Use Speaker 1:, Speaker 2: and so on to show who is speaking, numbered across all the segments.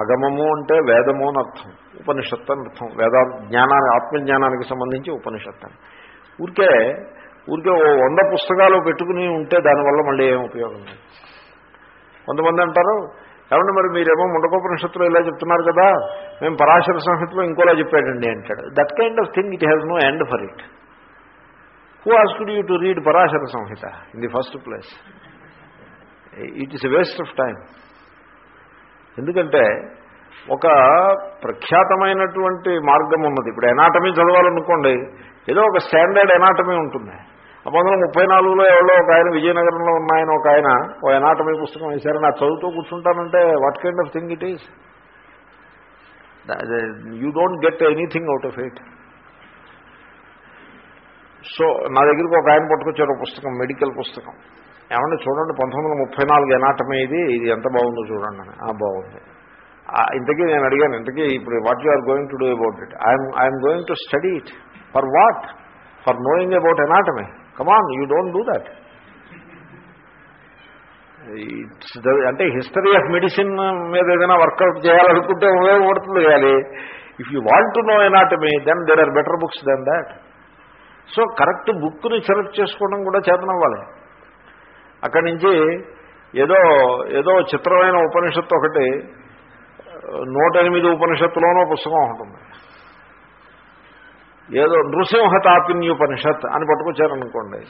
Speaker 1: ఆగమము అంటే వేదము అని అర్థం ఉపనిషత్తు అని అర్థం. వేదా జ్ఞానాన్ని ఆత్మజ్ఞానానికి సంబంధించి ఉపనిషత్తు అని. ఊరికే ఊరికే ఓ వంద పుస్తకాలు పెట్టుకుని ఉంటే దానివల్ల మళ్ళీ ఏం ఉపయోగం లేదు. కొంతమంది అంటారు ఏమంటే మరి మీరేమో ముండకోపనిషత్తులో ఇలా చెప్తున్నారు కదా మేము పరాశర సంహితలో ఇంకోలా చెప్పాడండి అంటాడు. That kind of thing it has no end for it who asked you to read Parashara Samhita in the first place it is a waste of time ఎందుకంటే ఒక ప్రఖ్యాతమైనటువంటి మార్గం ఉన్నది. ఇప్పుడు ఎనాటమీ చదవాలనుకోండి ఏదో ఒక స్టాండర్డ్ ఎనాటమీ ఉంటుంది. పంతొమ్మిది వందల ముప్పై నాలుగులో ఎవరో ఒక ఆయన విజయనగరంలో ఉన్న ఆయన ఒక ఆయన ఓ ఎనాటమీ పుస్తకం వేశారని ఆ చదువుతూ కూర్చుంటానంటే what kind of thing it is you don't get anything out of it so నా దగ్గరికి ఒక ఆయన పట్టుకొచ్చారు ఒక పుస్తకం మెడికల్ పుస్తకం. ఏమంటే చూడండి పంతొమ్మిది వందల ముప్పై నాలుగు ఎనాటమీ ఇది ఇది ఎంత బాగుందో చూడండి అని. ఆ బాగుంది. ఇంతకీ నేను అడిగాను ఇంతకీ ఇప్పుడు what you are going to do about it I'm I'm going to study it for what for knowing about anatomy come on you don't do that it's అంటే హిస్టరీ ఆఫ్ మెడిసిన్ మీద ఏదైనా వర్కౌట్ చేయాలనుకుంటే ఉపయోగపడుతుంది కానీ if you want to know anatomy then there are better books than that so correct బుక్ని select చేసుకోవడం కూడా చేతనవ్వాలి. అక్కడి నుంచి ఏదో ఏదో చిత్రమైన ఉపనిషత్తు ఒకటి నూట ఎనిమిది ఉపనిషత్తులోనో పుస్తకం ఉంటుంది ఏదో నృసింహ తాపిన్యుపనిషత్ అని పట్టుకొచ్చారనుకోండి.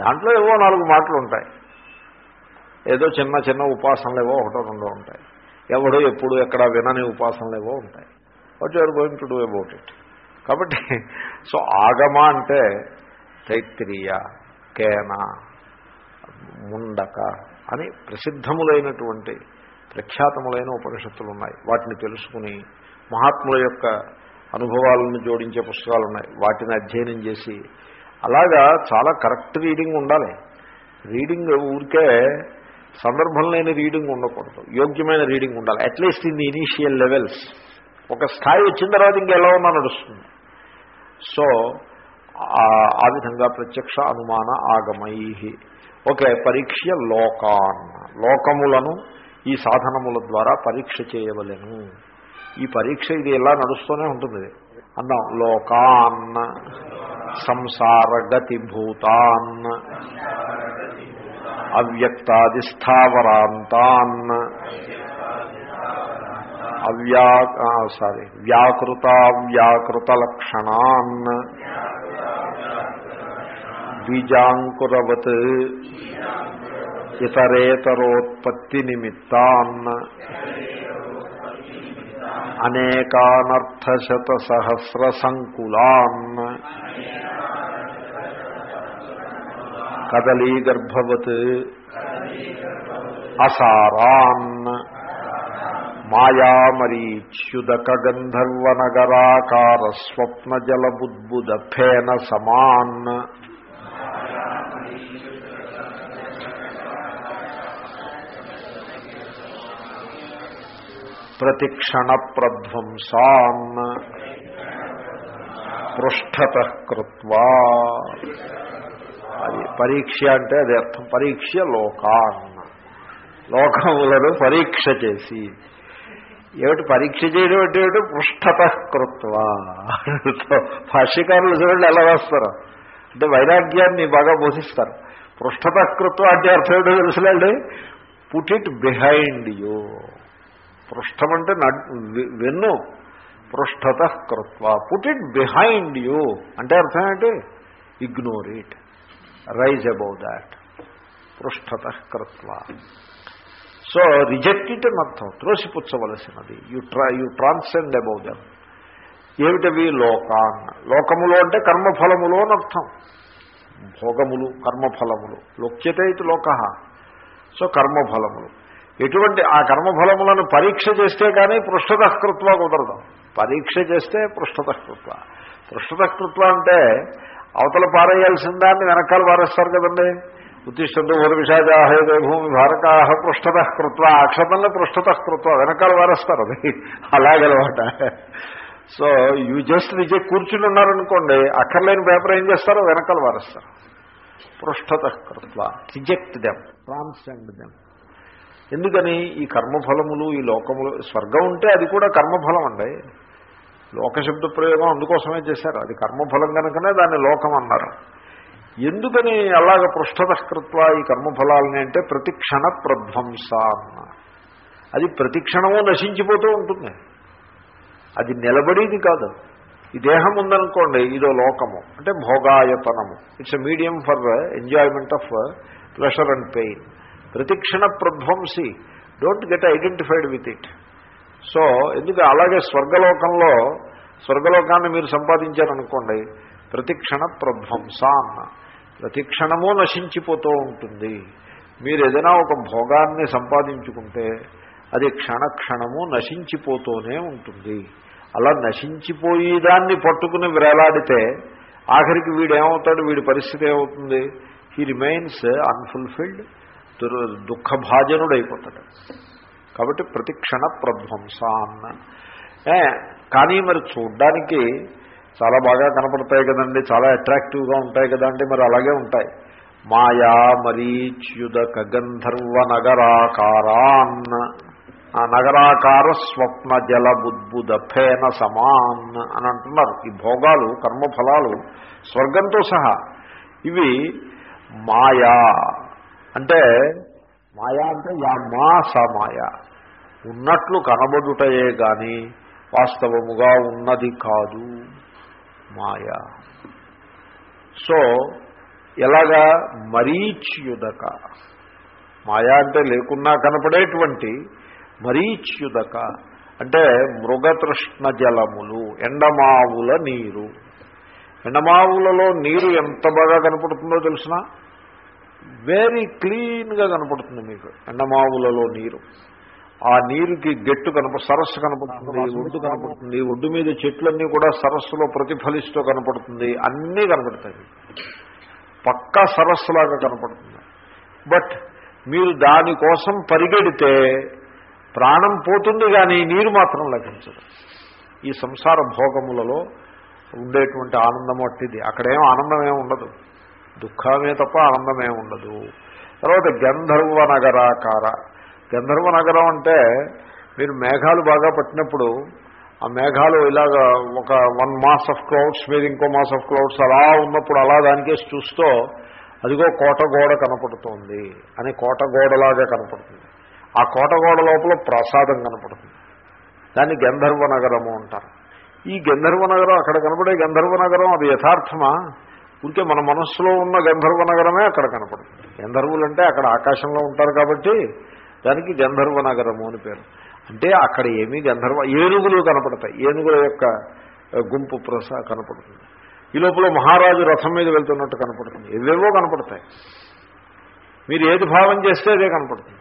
Speaker 1: దాంట్లో ఏవో నాలుగు మాటలు ఉంటాయి. ఏదో చిన్న చిన్న ఉపాసనలు ఏవో ఒకటో రెండో ఉంటాయి. ఎవడో ఎప్పుడు ఎక్కడ వినని ఉపాసనలు ఏవో ఉంటాయి. What you're going to do about it కాబట్టి సో ఆగమ అంటే తైత్రీయ కేనా ముండక అని ప్రసిద్ధములైనటువంటి ప్రఖ్యాతములైన ఉపనిషత్తులు ఉన్నాయి వాటిని తెలుసుకుని మహాత్ముల యొక్క అనుభవాలను జోడించే పుస్తకాలు ఉన్నాయి వాటిని అధ్యయనం చేసి అలాగా చాలా కరెక్ట్ రీడింగ్ ఉండాలి. రీడింగ్ ఊరికే సందర్భం లేని రీడింగ్ ఉండకూడదు. యోగ్యమైన రీడింగ్ ఉండాలి. At least in the initial levels ఒక స్థాయి వచ్చిన తర్వాత ఇంకెలా ఉన్నా నడుస్తుంది. సో ఆ- విధంగా ప్రత్యక్ష అనుమాన ఆగమై ఓకే పరీక్ష లోకాన్. లోకములను ఈ సాధనముల ద్వారా పరీక్ష చేయవలెను. ఈ పరీక్ష ఇది ఎలా నడుస్తూనే ఉంటుంది. అన్నాం లోకాన్. సంసారగతి భూతాన్ అవ్యక్తాదిస్థావరాంతాన్ అవ్యా సారీ వ్యాకృత వ్యాకృత లక్షణాన్ బీజాంకురవత్ ఇతరేతరోత్పత్తి నిమిత్తాన్ అనేకానర్థశత సంకులాన్ కదలీగర్భవత్ అసారాన్ మాయామరీచ్యుదక గంధర్వనగరాకార ఫేన సమాన్ ప్రతిక్షణ ప్రధ్వంసాన్ పృష్ఠత కృత్వా. అది పరీక్ష అంటే అది అర్థం. పరీక్ష లోకాన్. లోకములను పరీక్ష చేసి. ఏమిటి పరీక్ష చేయడం అంటే ఏమిటి? పృష్ఠత కృత్వా. భాష్యకారులు చూడండి ఎలా రాస్తారు. అంటే వైరాగ్యాన్ని బాగా బోధిస్తారు. పృష్ఠత కృత్వ అంటే అర్థం ఏంటో తెలుసులేండి. పుట్ ఇట్ బిహైండ్ యూ పృష్ఠం అంటే నడ్ వె- వెన్ను. పృష్ఠత కృత్వ. Put it behind you. అంటే అర్థం ఏంటి? Ignore it. Rise above that. పృష్ఠత కృత్వ. సో రిజెక్ట్ ఇట్ అని అర్థం. త్రోసిపుచ్చవలసినది. You tra you transcend above them. ఏమిటవి? లోకాన్. లోకములు అంటే కర్మఫలములు అని అర్థం. భోగములు కర్మఫలములు. లోక్యతే ఇది లోక. సో కర్మఫలములు. ఎటువంటి ఆ కర్మఫలములను పరీక్ష చేస్తే కానీ పృష్ఠతకృత్వ కుదరదు. పరీక్ష చేస్తే పృష్ఠతకృత్వ. పృష్ఠతకృత్వ అంటే అవతల పారేయాల్సిన దాన్ని వెనకాల పారేస్తారు కదండి. ఉత్తిష్టంతో ఊర్విషాజాహేదే భూమి భారకాహ పృష్ఠత కృత్వ అక్షతంలో పృష్ఠత కృత్వ వెనకాల వారేస్తారు అది. అలాగనమాట సో యూ జస్ట్ రిజెక్ట్ కూర్చుని ఉన్నారనుకోండి అక్కర్లేని పేపర్ ఏం చేస్తారో? వెనకాల వారేస్తారు పృష్ఠత కృత్వ రిజెక్ట్ దెమ్. Transcend them. ఎందుకని ఈ కర్మఫలములు ఈ లోకములు స్వర్గం ఉంటే అది కూడా కర్మఫలం అండి. లోకశబ్ద ప్రయోగం అందుకోసమే చేశారు. అది కర్మఫలం కనుకనే దాన్ని లోకం అన్నారు. ఎందుకని అలాగ పృష్ఠతకృత్వ ఈ కర్మఫలాలని అంటే ప్రతిక్షణ ప్రధ్వంస అన్న అది ప్రతిక్షణము నశించిపోతూ ఉంటుంది. అది నిలబడేది కాదు. ఈ దేహం ఉందనుకోండి ఇదో లోకము. అంటే భోగాయతనము. It's a medium for enjoyment of pleasure and pain ప్రతిక్షణ ప్రధ్వంసి. Don't get identified with it so ఎందుకు అలాగే స్వర్గలోకంలో స్వర్గలోకాన్ని మీరు సంపాదించారనుకోండి ప్రతిక్షణ ప్రధ్వంస అన్న. ప్రతిక్షణము నశించిపోతూ ఉంటుంది. మీరు ఏదైనా ఒక భోగాన్ని సంపాదించుకుంటే అది క్షణక్షణము నశించిపోతూనే ఉంటుంది. అలా నశించిపోయేదాన్ని పట్టుకుని వేలాడితే ఆఖరికి వీడేమవుతాడు? వీడి పరిస్థితి ఏమవుతుంది? హీ రిమైన్స్ అన్ఫుల్ఫిల్డ్ దుఃఖభాజనుడైపోతాడు. కాబట్టి ప్రతిక్షణ ప్రధ్వంసాన్న కానీ మరి చూడ్డానికి చాలా బాగా కనపడతాయి కదండి చాలా అట్రాక్టివ్గా ఉంటాయి కదండి మరి అలాగే ఉంటాయి. మాయా మరీచ్యుదక గంధర్వ నగరాకారాన్. నగరాకార స్వప్న జల బుద్బుద ఫేన సమాన్ అని అంటున్నారు. ఈ భోగాలు కర్మఫలాలు స్వర్గంతో సహా ఇవి మాయా అంటే మాయా అంటే యా మా స ఉన్నట్లు కనబడుటయే గాని వాస్తవముగా ఉన్నది కాదు మాయ. సో ఎలాగా మరీచ్యుదక? మాయా అంటే లేకున్నా కనపడేటువంటి మరీచ్యుదక. అంటే మృగతృష్ణ జలములు ఎండమావుల నీరు. ఎండమావులలో నీరు ఎంత బాగా కనపడుతుందో తెలిసిన? వెరీ క్లీన్గా కనపడుతుంది మీకు. ఎండమావులలో నీరు. ఆ నీరుకి గట్టు కనప సరస్సు కనపడుతుంది ఒడ్డు కనపడుతుంది. ఒడ్డు మీద చెట్లన్నీ కూడా సరస్సులో ప్రతిఫలిస్తూ కనపడుతుంది అన్నీ కనపడతాయి. పక్కా సరస్సులాగా కనపడుతుంది. బట్ మీరు దానికోసం పరిగెడితే ప్రాణం పోతుంది కానీ నీరు మాత్రం లభించదు. ఈ సంసార భోగములలో ఉండేటువంటి ఆనందం అట్టిది. అక్కడేం ఆనందమే ఉండదు. దుఃఖమే తప్ప ఆనందమే ఉండదు. తర్వాత గంధర్వ నగరాకార. గంధర్వ నగరం అంటే మీరు మేఘాలు బాగా పట్టినప్పుడు ఆ మేఘాలు ఇలాగ ఒక వన్ మాస్ ఆఫ్ క్లౌడ్స్ మీద ఇంకో మాస్ ఆఫ్ క్లౌడ్స్ అలా ఉన్నప్పుడు అలా దానికేసి చూస్తూ అదిగో కోట గోడ కనపడుతోంది అని కోట గోడలాగా కనపడుతుంది. ఆ కోట గోడ లోపల ప్రసాదం కనపడుతుంది. దాన్ని గంధర్వ నగరము అంటారు. ఈ గంధర్వ నగరం అక్కడ కనపడే గంధర్వ నగరం అది యథార్థమా? ఉంటే మన మనస్సులో ఉన్న గంధర్వ నగరమే అక్కడ కనపడుతుంది. గంధర్వులు అంటే అక్కడ ఆకాశంలో ఉంటారు కాబట్టి దానికి గంధర్వ నగరము అని పేరు. అంటే అక్కడ ఏమీ గంధర్వ ఏనుగులు కనపడతాయి. ఏనుగుల యొక్క గుంపు ప్రస కనపడుతుంది. ఈ లోపల మహారాజు రథం మీద వెళ్తున్నట్టు కనపడుతుంది. ఏవేవో కనపడతాయి. మీరు ఏది భావం చేస్తే అదే కనపడుతుంది.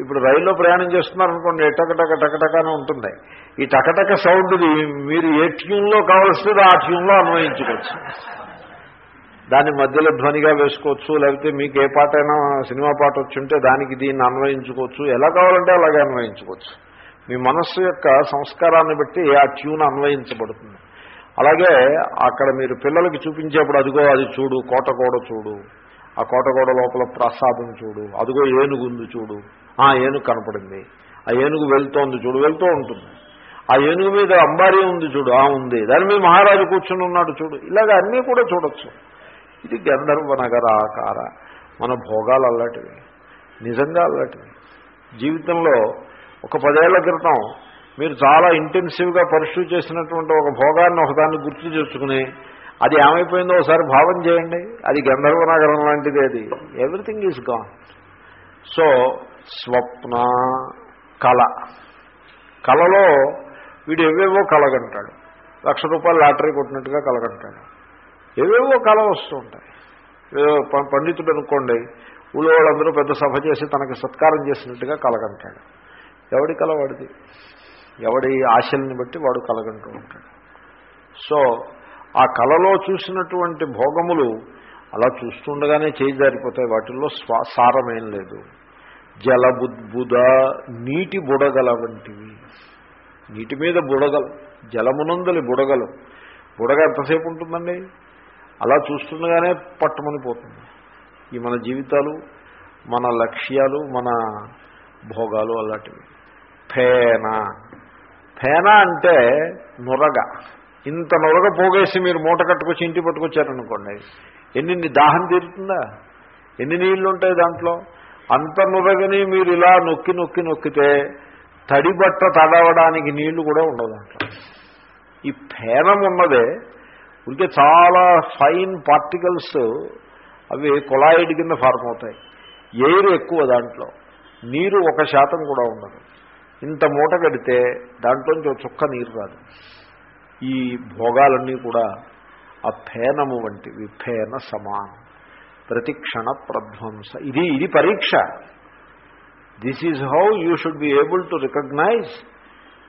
Speaker 1: ఇప్పుడు రైల్లో ప్రయాణం చేస్తున్నారనుకోండి టకటక టకటకానే ఉంటుంది ఈ టకటక సౌండ్ది మీరు ఏ ట్యూన్లో కావలసిందో ఆ ట్యూన్లో అన్వయించుకోవచ్చు. దాన్ని మధ్యలో ధ్వనిగా వేసుకోవచ్చు లేకపోతే మీకు ఏ పాటైనా సినిమా పాట వచ్చుంటే దానికి దీన్ని అన్వయించుకోవచ్చు. ఎలా కావాలంటే అలాగే అన్వయించుకోవచ్చు. మీ మనస్సు యొక్క సంస్కారాన్ని బట్టి ఆ ట్యూన్ అన్వయించబడుతుంది. అలాగే అక్కడ మీరు పిల్లలకి చూపించేప్పుడు అదిగో అది చూడు కోటగోడ చూడు ఆ కోటగోడ లోపల ప్రసాదం చూడు అదిగో ఏనుగుంది చూడు ఆ ఏనుగు కనపడింది ఆ ఏనుగు వెళ్తోంది చూడు వెళ్తూ ఉంటుంది. ఆ ఏనుగు మీద అంబారీ ఉంది చూడు ఆ ఉంది. దాని మీద మహారాజు కూర్చుని ఉన్నాడు చూడు. ఇలాగ అన్నీ కూడా చూడొచ్చు. ఇది గంధర్వ నగర ఆకార. మన భోగాలు అల్లటివి. నిజంగా అల్లటివి. జీవితంలో ఒక పదేళ్ళ క్రితం మీరు చాలా ఇంటెన్సివ్గా పర్సూ చేసినటువంటి ఒక భోగాన్ని ఒకదాన్ని గుర్తు చేసుకుని అది ఏమైపోయిందో ఒకసారి భావం చేయండి. అది గంధర్వ నగరం లాంటిది అది. ఎవ్రీథింగ్ ఈజ్ గాన్ సో స్వప్న కళ. కళలో వీడు ఎవేవో కలగంటాడు. లక్ష రూపాయలు లాటరీ కొట్టినట్టుగా కలగంటాడు. ఏవేవో కళ వస్తూ ఉంటాయి. ఏదో పండితుడు అనుకోండి ఊళ్ళో వాళ్ళందరూ పెద్ద సభ చేసి తనకి సత్కారం చేసినట్టుగా కలగంటాడు. ఎవడి కళ వాడిది? ఎవడి ఆశల్ని బట్టి వాడు కలగంటూ ఉంటాడు. సో ఆ కళలో చూసినటువంటి భోగములు అలా చూస్తుండగానే చేయి జారిపోతాయి. వాటిల్లో స్వా సారమేం లేదు. జలబుద్బుద నీటి బుడగల వంటివి. నీటి మీద బుడగలు జలమునందలి బుడగలు. బుడగ ఎంతసేపు ఉంటుందండి? అలా చూస్తుండగానే పట్టుమని పోతుంది ఈ మన జీవితాలు మన లక్ష్యాలు మన భోగాలు అలాంటివి. ఫేన. ఫేన అంటే నురగ. ఇంత నురగ పోగేసి మీరు మూట కట్టుకొచ్చి ఇంటి పట్టుకొచ్చారనుకోండి ఎన్ని దాహం తీరుతుందా? ఎన్ని నీళ్ళు ఉంటాయి దాంట్లో? అంత నురగని మీరు ఇలా నొక్కి నొక్కి నొక్కితే తడి బట్ట తడవడానికి నీళ్ళు కూడా ఉండవు దాంట్లో. ఈ ఫేనం ఉన్నదే ఉడికే చాలా ఫైన్ పార్టికల్స్ అవి కొలాయిడ్ కింద ఫార్మ్ అవుతాయి. ఎయిర్ ఎక్కువ దాంట్లో నీరు ఒక శాతం కూడా ఉండదు. ఇంత మూట కడితే దాంట్లోంచి చుక్క నీరు రాదు. ఈ భోగాలన్నీ కూడా ఆ ఫేనము వంటివి ఫేన సమానం. ప్రతిక్షణ ప్రధ్వంస. ఇది ఇది పరీక్ష. This is how you should be able to recognise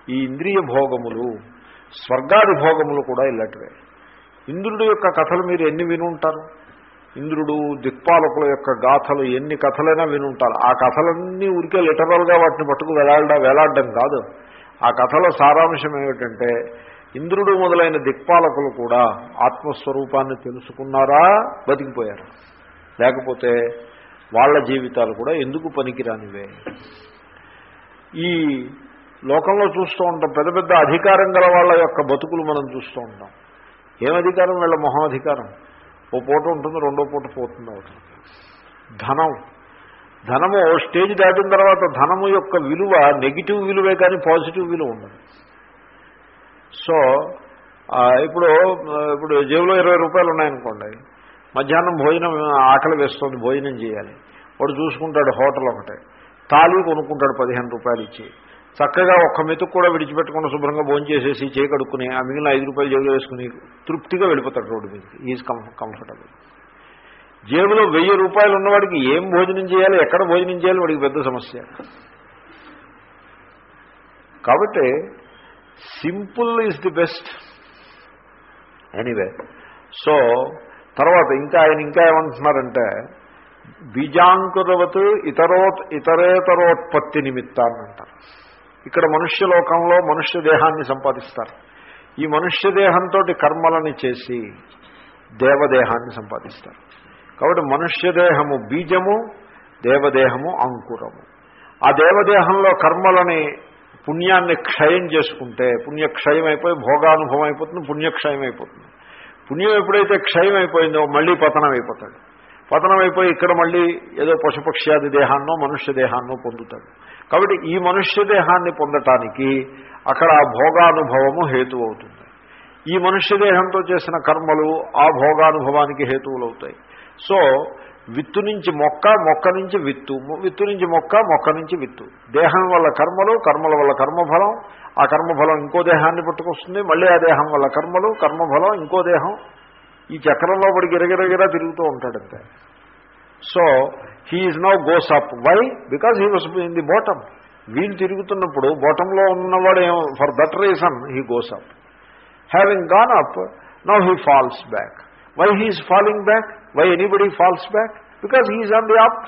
Speaker 1: ఈ ఇంద్రియ భోగములు స్వర్గాది భోగములు కూడా ఇల్లటివే ఇంద్రుడు యొక్క కథలు మీరు ఎన్ని వినుంటారు? ఇంద్రుడు దిక్పాలకుల యొక్క గాథలు ఎన్ని కథలైనా వినుంటారు. ఆ కథలన్నీ ఊరికే లిటరల్గా వాటిని పట్టుకు వేలాడ వేలాడడం కాదు. ఆ కథల సారాంశం ఏమిటంటే ఇంద్రుడు మొదలైన దిక్పాలకులు కూడా ఆత్మస్వరూపాన్ని తెలుసుకున్నారా బతికిపోయారు? లేకపోతే వాళ్ళ జీవితాలు కూడా ఎందుకు పనికిరానివే? ఈ లోకంలో చూస్తూ ఉంటాం పెద్ద పెద్ద అధికారం గల వాళ్ళ యొక్క బతుకులు మనం చూస్తూ ఉంటాం. ఏం అధికారం? వీళ్ళ మొహం అధికారం. ఓ పూట ఉంటుంది రెండో పూట పోతుంది అవుతుంది ధనం. ధనము స్టేజ్ దాటిన తర్వాత ధనము యొక్క విలువ నెగిటివ్ విలువే కానీ పాజిటివ్ విలువ ఉండదు. సో ఇప్పుడు ఇప్పుడు జేబులో ఇరవై రూపాయలు ఉన్నాయనుకోండి. మధ్యాహ్నం భోజనం ఆకలి వేస్తుంది భోజనం చేయాలి. వాడు చూసుకుంటాడు హోటల్ ఒకటే. తాళీ కొనుక్కుంటాడు పదిహేను రూపాయలు ఇచ్చి. చక్కగా ఒక్క మెతుకు కూడా విడిచిపెట్టకుండా శుభ్రంగా భోజనం చేసేసి చేయి కడుక్కుని ఆ మిగిలిన ఐదు రూపాయలు జేబులో వేసుకుని తృప్తిగా వెళ్ళిపోతాడు రోడ్డు మీదకి ఈజ్ కంఫర్టబుల్ జేబులో వెయ్యి రూపాయలు ఉన్నవాడికి ఏం భోజనం చేయాలి ఎక్కడ భోజనం చేయాలి వాడికి పెద్ద సమస్య. కాబట్టి simple is the best anyway so తర్వాత ఇంకా ఆయన ఇంకా ఏమంటున్నారంటే బీజాంకురవత్ ఇతరోత్ ఇతరేతరోత్పత్తి నిమిత్తాన్ని అంటారు ఇక్కడ మనుష్య లోకంలో మనుష్య దేహాన్ని సంపాదిస్తారు. ఈ మనుష్య దేహంతో కర్మలని చేసి దేవదేహాన్ని సంపాదిస్తారు. కాబట్టి మనుష్య దేహము బీజము దేవదేహము అంకురము. ఆ దేవదేహంలో కర్మలని పుణ్యాన్ని క్షయం చేసుకుంటే పుణ్యక్షయం అయిపోయి భోగానుభవం అయిపోతుంది పుణ్యక్షయం అయిపోతుంది పుణ్యం ఎప్పుడైతే క్షయం అయిపోయిందో మళ్ళీ పతనం అయిపోతాడు. పతనం అయిపోయి ఇక్కడ మళ్ళీ ఏదో పశుపక్ష్యాది దేహాన్నో మనుష్య దేహాన్నో పొందుతాడు. కాబట్టి ఈ మనుష్య దేహాన్ని పొందటానికి అక్కడ ఆ భోగానుభవము హేతు అవుతుంది. ఈ మనుష్య దేహంతో చేసిన కర్మలు ఆ భోగానుభవానికి హేతువులు అవుతాయి. సో విత్తు నుంచి మొక్క మొక్క నుంచి విత్తు విత్తు నుంచి మొక్క మొక్క నుంచి విత్తు. దేహం వల్ల కర్మలు కర్మల వల్ల కర్మఫలం ఆ కర్మఫలం ఇంకో దేహాన్ని పట్టుకొస్తుంది మళ్ళీ ఆ దేహం వల్ల కర్మలు కర్మఫలం ఇంకో దేహం. ఈ చక్రంలో పడి గిరగిరగిరా తిరుగుతూ ఉంటాడంతే so he's now goes up why because he was in the bottom వీళ్ళు తిరుగుతున్నప్పుడు బాటంలో ఉన్నవాడు ఏం for that reason he goes up having gone up now he falls back why he's falling back why anybody falls back because he's on the up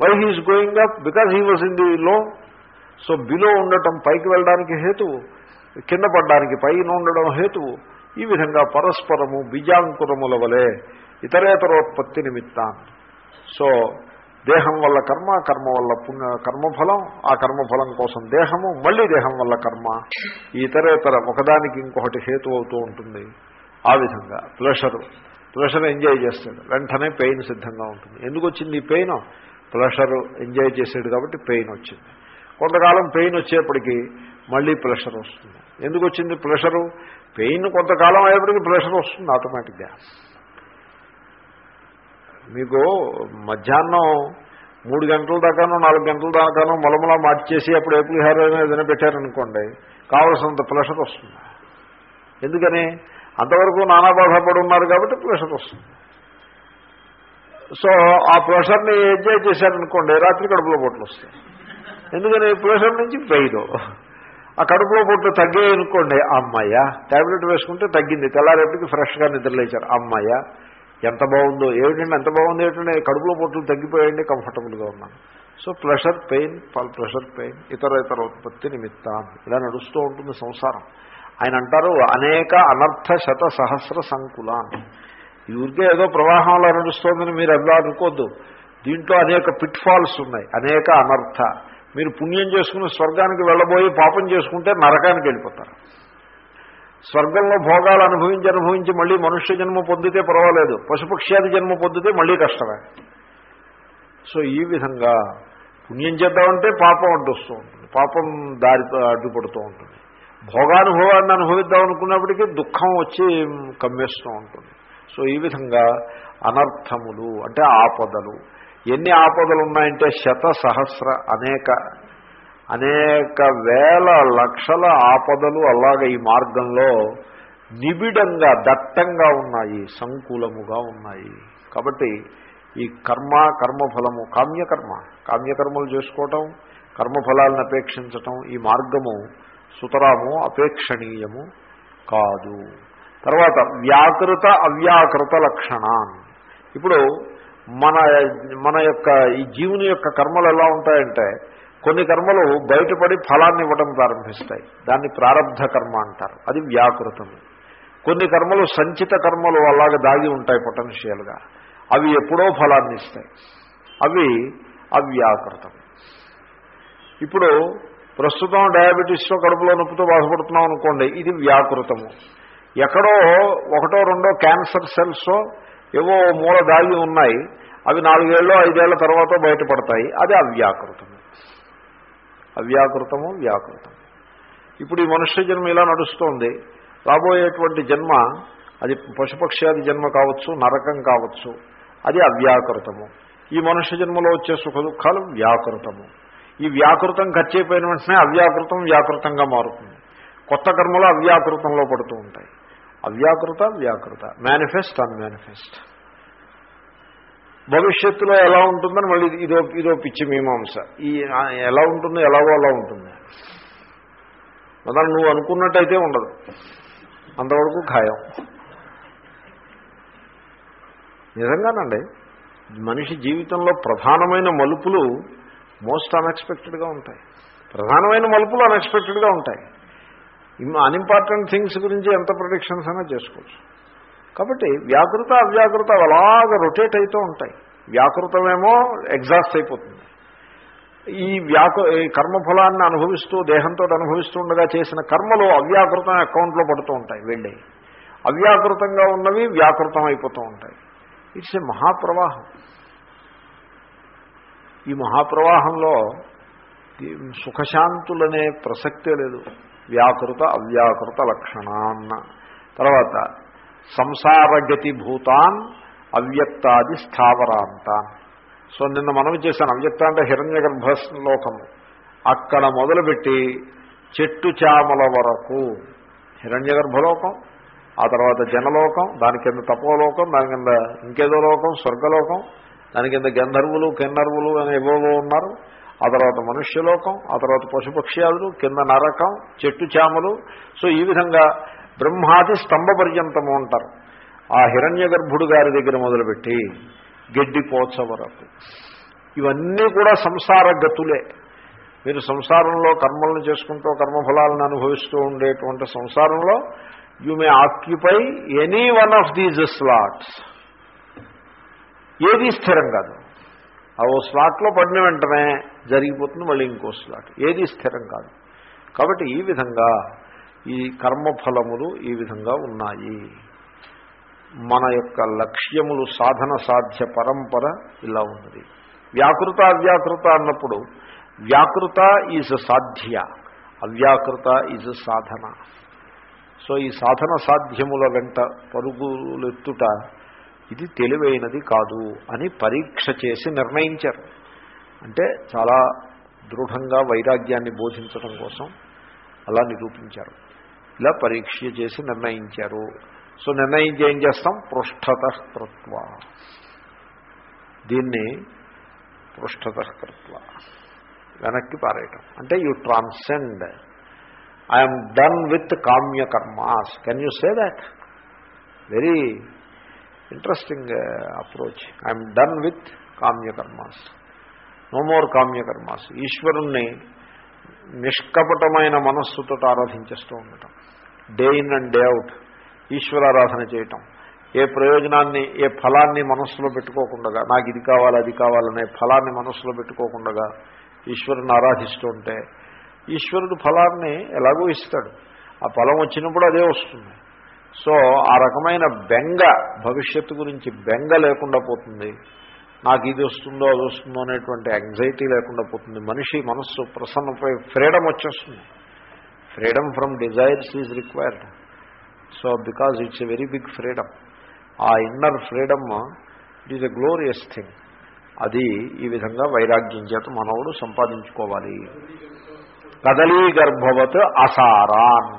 Speaker 1: why he's going up because he was in the low so below ఉండటం పైకి వెళ్ళడానికి హేతువు కింద పడడానికి పైన ఉండడం హేతువు. ఈ విధంగా పరస్పరము బీజాంకురముల వలె ఇతరేతరోత్పత్తి నిమిత్తాన్ని సో దేహం వల్ల కర్మ కర్మ వల్ల పుణ్య కర్మఫలం ఆ కర్మఫలం కోసం దేహము మళ్ళీ దేహం వల్ల కర్మ. ఇతరేతర ఒకదానికి ఇంకొకటి హేతు అవుతూ ఉంటుంది. ఆ విధంగా ప్లెషరు ప్లెషర్ ఎంజాయ్ చేస్తాడు. వెంటనే పెయిన్ సిద్ధంగా ఉంటుంది. ఎందుకు వచ్చింది ఈ పెయిన్ ప్లెషర్ ఎంజాయ్ చేసాడు కాబట్టి పెయిన్ వచ్చింది. కొంతకాలం పెయిన్ వచ్చేప్పటికీ మళ్ళీ ప్రెషర్ వస్తుంది. ఎందుకు వచ్చింది ప్రెషరు? పెయిన్ కొంతకాలం అయ్యేప్పటికీ ప్రెషర్ వస్తుంది ఆటోమేటిక్గా. మీకు మధ్యాహ్నం మూడు గంటల దాకానో నాలుగు గంటల దాకానో మొలమలా మార్చేసి అప్పుడు ఏపుల్ హెయిర్ ఏదైనా పెట్టారనుకోండి కావలసినంత ప్రెషర్ వస్తుంది. ఎందుకని? అంతవరకు నానా బాధపడి ఉన్నారు కాబట్టి ప్రెషర్ వస్తుంది. సో ఆ ప్రెషర్ని ఎంజాయ్ చేశారనుకోండి రాత్రి కడుపులో పొట్లు వస్తాయి. ఎందుకని ప్రెషర్ నుంచి పెయిన్ ఆ కడుపులో పొట్లు తగ్గాయి అనుకోండి అమ్మాయ్య. ట్యాబ్లెట్ వేసుకుంటే తగ్గింది. తెల్లారేపటికి ఫ్రెష్గా నిద్రలేచారు అమ్మాయ్య ఎంత బాగుందో ఏమిటండి ఎంత బాగుంది ఏమిటంటే కడుపులో పొట్టులు తగ్గిపోయండి కంఫర్టబుల్గా ఉన్నాను. So pressure pain pressure pain ఇతర ఇతర ఉత్పత్తి నిమిత్తం. ఇలా నడుస్తూ ఉంటుంది సంసారం. ఆయన అంటారు అనేక అనర్థ శత సహస్ర సంకులాన్. ఈ ఊరికే ఏదో ప్రవాహంలో నడుస్తోందని మీరు ఎలా అనుకోద్దు. దీంట్లో అనేక పిట్ ఫాల్స్ ఉన్నాయి. అనేక అనర్థ. మీరు పుణ్యం చేసుకుని స్వర్గానికి వెళ్ళబోయి పాపం చేసుకుంటే నరకానికి వెళ్ళిపోతారు. స్వర్గంలో భోగాలు అనుభవించి అనుభవించి మళ్ళీ మనుష్య జన్మ పొందితే పర్వాలేదు. పశుపక్ష్యాది జన్మ పొందితే మళ్ళీ కష్టమే. సో ఈ విధంగా పుణ్యం చేద్దామంటే పాపం అడ్డొస్తూ ఉంటుంది. పాపం దారితో అడ్డుపడుతూ ఉంటుంది. భోగానుభవాన్ని అనుభవిద్దాం అనుకున్నప్పటికీ దుఃఖం వచ్చి కమ్మేస్తూ ఉంటుంది. సో ఈ విధంగా అనర్థములు అంటే ఆపదలు ఎన్ని ఆపదలు ఉన్నాయంటే శత సహస్ర అనేక అనేక వేల లక్షల ఆపదలు అలాగ ఈ మార్గంలో నిబిడంగా దట్టంగా ఉన్నాయి సంకులముగా ఉన్నాయి. కాబట్టి ఈ కర్మ కర్మఫలము కామ్యకర్మ కామ్యకర్మలు చేసుకోవటం కర్మఫలాలను అపేక్షించటం ఈ మార్గము సుతరాము అపేక్షణీయము కాదు. తర్వాత వ్యాకృత అవ్యాకృత లక్షణ ఇప్పుడు మన మన యొక్క ఈ జీవుని యొక్క కర్మలు ఎలా ఉంటాయంటే కొన్ని కర్మలు బయటపడి ఫలాన్ని ఇవ్వడం ప్రారంభిస్తాయి. దాన్ని ప్రారంధ కర్మ అంటారు. అది వ్యాకృతము కొన్ని కర్మలు సంచిత కర్మలు అలాగే దాగి ఉంటాయి పొటెన్షియల్గా. అవి ఎప్పుడో ఫలాన్ని ఇస్తాయి. అవి అవ్యాకృతం. ఇప్పుడు ప్రస్తుతం డయాబెటీస్తో కడుపులో నొప్పితో బాధపడుతున్నాం అనుకోండి ఇది వ్యాకృతము. ఎక్కడో ఒకటో రెండో క్యాన్సర్ సెల్స్ ఏవో మూల దాగి ఉన్నాయి అవి నాలుగేళ్ళు ఐదేళ్ళ తర్వాత బయటపడతాయి. అది అవ్యాకృతము అవ్యాకృతము వ్యాకృతం. ఇప్పుడు ఈ మనుష్య జన్మ ఇలా నడుస్తోంది. రాబోయేటువంటి జన్మ అది పశుపక్ష్యాది జన్మ కావచ్చు నరకం కావచ్చు అది అవ్యాకృతము. ఈ మనుష్య జన్మలో వచ్చే సుఖ దుఃఖాలు వ్యాకృతము. ఈ వ్యాకృతం ఖర్చు అయిపోయిన వెంటనే అవ్యాకృతం వ్యాకృతంగా మారుతుంది. కొత్త కర్మలు అవ్యాకృతంలో పడుతూ ఉంటాయి. అవ్యాకృత వ్యాకృత. మేనిఫెస్ట్ అన్మేనిఫెస్ట్ భవిష్యత్తులో ఎలా ఉంటుందని మళ్ళీ ఇదో ఇదో పిచ్చి మీమాంస. ఈ ఎలా ఉంటుందో ఎలాగో అలా ఉంటుంది. మొదలు నువ్వు అనుకున్నట్టయితే ఉండదు. అంతవరకు ఖాయం. నిజంగానండి మనిషి జీవితంలో ప్రధానమైన మలుపులు మోస్ట్ అన్ఎక్స్పెక్టెడ్గా ఉంటాయి. ప్రధానమైన మలుపులు అన్ఎక్స్పెక్టెడ్గా ఉంటాయి. అన్ఇంపార్టెంట్ థింగ్స్ గురించి ఎంత ప్రొడిక్షన్స్ అయినా చేసుకోవచ్చు. కాబట్టి వ్యాకృత అవ్యాకృత అలాగ రొటేట్ అవుతూ ఉంటాయి. వ్యాకృతమేమో ఎగ్జాస్ట్ అయిపోతుంది. ఈ వ్యాకు ఈ కర్మఫలాన్ని అనుభవిస్తూ దేహంతో అనుభవిస్తూ ఉండగా చేసిన కర్మలు అవ్యాకృతం అకౌంట్లో పడుతూ ఉంటాయి వెళ్ళి. అవ్యాకృతంగా ఉన్నవి వ్యాకృతం అయిపోతూ ఉంటాయి. ఇట్స్ ఏ మహాప్రవాహం. ఈ మహాప్రవాహంలో సుఖశాంతులనే ప్రసక్తే లేదు. వ్యాకృత అవ్యాకృత లక్షణాన్న. తర్వాత సంసారగతి భూతాన్ అవ్యక్తాది స్థావరాంతాన్. సో నిన్న మనం చేశాను అవ్యక్త అంటే హిరణ్య గర్భలోకము అక్కడ మొదలుపెట్టి చెట్టు చామల వరకు. హిరణ్య గర్భలోకం ఆ తర్వాత జనలోకం దాని కింద తపోలోకం దాని కింద ఇంకేదో లోకం స్వర్గలోకం దాని కింద గంధర్వులు కిన్నర్వులు అని ఎవరో ఉన్నారు. ఆ తర్వాత మనుష్యలోకం ఆ తర్వాత పశుపక్ష్యాదులు కింద నరకం చెట్టు చామలు. సో ఈ విధంగా బ్రహ్మాది స్తంభ పర్యంతము అంటారు. ఆ హిరణ్య గర్భుడు గారి దగ్గర మొదలుపెట్టి గడ్డిపోచ వరకు. ఇవన్నీ కూడా సంసార గతులే. మీరు సంసారంలో కర్మలను చేసుకుంటూ కర్మఫలాలను అనుభవిస్తూ ఉండేటువంటి సంసారంలో you may occupy any one of these slots ఏది స్థిరం కాదు. ఆ ఓ స్లాట్లో పడిన వెంటనే జరిగిపోతుంది మళ్ళీ ఇంకో స్లాట్. ఏది స్థిరం కాదు. కాబట్టి ఈ విధంగా ఈ కర్మఫలములు ఈ విధంగా ఉన్నాయి. మన యొక్క లక్ష్యములు సాధన సాధ్య పరంపర ఇలా ఉన్నది. వ్యాకృత అవ్యాకృత అన్నప్పుడు వ్యాకృత ఈజ్ సాధ్య అవ్యాకృత ఈజ్ సాధన. సో ఈ సాధన సాధ్యముల వెంట పరుగులెత్తుట ఇది తెలివైనది కాదు అని పరీక్ష చేసి నిర్ణయించారు. అంటే చాలా దృఢంగా వైరాగ్యాన్ని బోధించడం కోసం అలా నిరూపించారు. ఇలా పరీక్ష చేసి నిర్ణయించారు. సో నిర్ణయించి ఏం చేస్తాం? పృష్ఠతకృత్వ. దీన్ని పృష్ఠతకృత్వ. వెనక్కి పారేయటం. అంటే you transcend. I'm done with కామ్యకర్మాస్ can you say that? Very interesting approach I'm done with కామ్యకర్మాస్ no more కామ్యకర్మాస్ ఈశ్వరుణ్ణి నిష్కపటమైన మనస్సుతో ఆరాధించేస్తూ ఉండటం. Day in and day out ఈశ్వరారాధన చేయటం. ఏ ప్రయోజనాన్ని ఏ ఫలాన్ని మనస్సులో పెట్టుకోకుండా నాకు ఇది కావాలి అది కావాలనే ఫలాన్ని మనస్సులో పెట్టుకోకుండా ఈశ్వరుని ఆరాధిస్తూ ఉంటే ఈశ్వరుడు ఫలాన్ని ఎలాగో ఇస్తాడు. ఆ ఫలం వచ్చినప్పుడు అదే వస్తుంది. సో ఆ రకమైన బెంగ భవిష్యత్తు గురించి బెంగ లేకుండా పోతుంది. నాకు ఇది వస్తుందో అది వస్తుందో అనేటువంటి యాంగ్జైటీ లేకుండా పోతుంది. మనిషి మనస్సు ప్రసన్నపై ఫ్రీడమ్ వచ్చేస్తుంది. Freedom from desires is required so because it's a very big freedom ఆ inner freedom it is a glorious thing అది ఈ విధంగా వైరాగ్యం చేత మనవుడు సంపాదించుకోవాలి. కదలీ గర్భవత్ అసారాన్.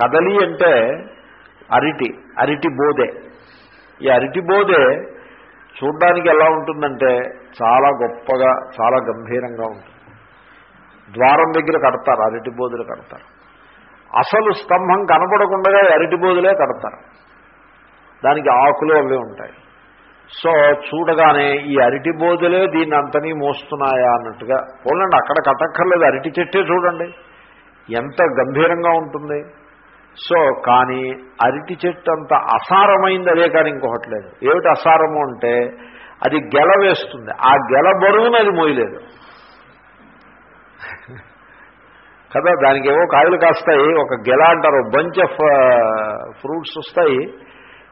Speaker 1: కదలి అంటే అరిటి అరిటి బోధే. ఈ అరిటి బోధే చూడ్డానికి ఎలా ఉంటుందంటే చాలా గొప్పగా చాలా గంభీరంగా ఉంటుంది. ద్వారం దగ్గర కడతారు అరటి బోధులు కడతారు. అసలు స్తంభం కనపడకుండా అరటి బోధులే కడతారు. దానికి ఆకులు అవే ఉంటాయి. సో చూడగానే ఈ అరటి బోధులే దీన్ని అంతనీ మోస్తున్నాయా అన్నట్టుగా పోలండి అక్కడ కట్టక్కర్లేదు అరటి చెట్టే చూడండి. ఎంత గంభీరంగా ఉంటుంది. సో కానీ అరటి చెట్టు అంత అసారమైంది అదే కానీ ఇంకొకటి లేదు. ఏమిటి అసారము అంటే అది గెల వేస్తుంది. ఆ గెల బరువును అది మోయలేదు. కదా దానికి ఏవో కాయలు కాస్తాయి. ఒక గెల అంటారు. బంచ్ ఆఫ్ ఫ్రూట్స్ వస్తాయి.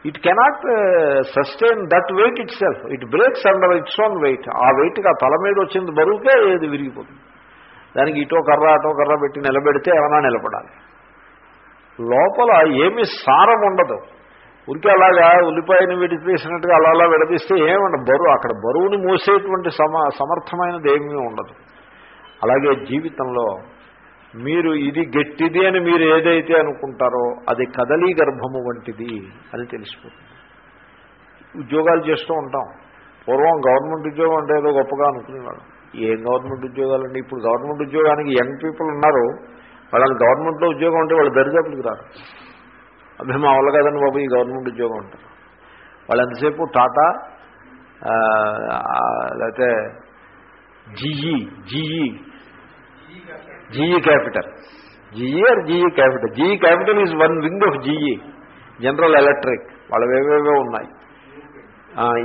Speaker 1: It cannot sustain that weight itself it breaks under its own weight. ఆ వెయిట్కి ఆ తల మీద వచ్చింది బరువుకే ఇది విరిగిపోతుంది. దానికి ఇటో కర్ర అటో కర్ర పెట్టి నిలబెడితే ఏమైనా నిలబడాలి. లోపల ఏమి సారం ఉండదు. ఉరికి అలాగా ఉల్లిపాయని విడిపేసినట్టుగా అలా అలా విడదీస్తే ఏమండదు. బరువు అక్కడ బరువుని మోసేటువంటి సమ సమర్థమైనది ఏమీ ఉండదు. అలాగే జీవితంలో మీరు ఇది గట్టిది అని మీరు ఏదైతే అనుకుంటారో అది కదలీ గర్భము వంటిది అని తెలిసిపోతుంది. ఉద్యోగాలు చేస్తూ ఉంటాం. పూర్వం గవర్నమెంట్ ఉద్యోగం అంటే ఏదో గొప్పగా అనుకునేవాడు ఏం గవర్నమెంట్ ఉద్యోగాలండి? ఇప్పుడు గవర్నమెంట్ ఉద్యోగానికి యంగ్ పీపుల్ ఉన్నారు. వాళ్ళని గవర్నమెంట్లో ఉద్యోగం ఉంటే వాళ్ళు దరిదాపులకు రారు. అదే మా వల్ల కదండి బాబు ఈ గవర్నమెంట్ ఉద్యోగం ఉంటారు వాళ్ళు ఎంతసేపు టాటా లేకపోతే GE GE GE capital. GE or GE capital? GE capital is one wing of GE general electric. వాళ్ళవేవేవో ఉన్నాయి.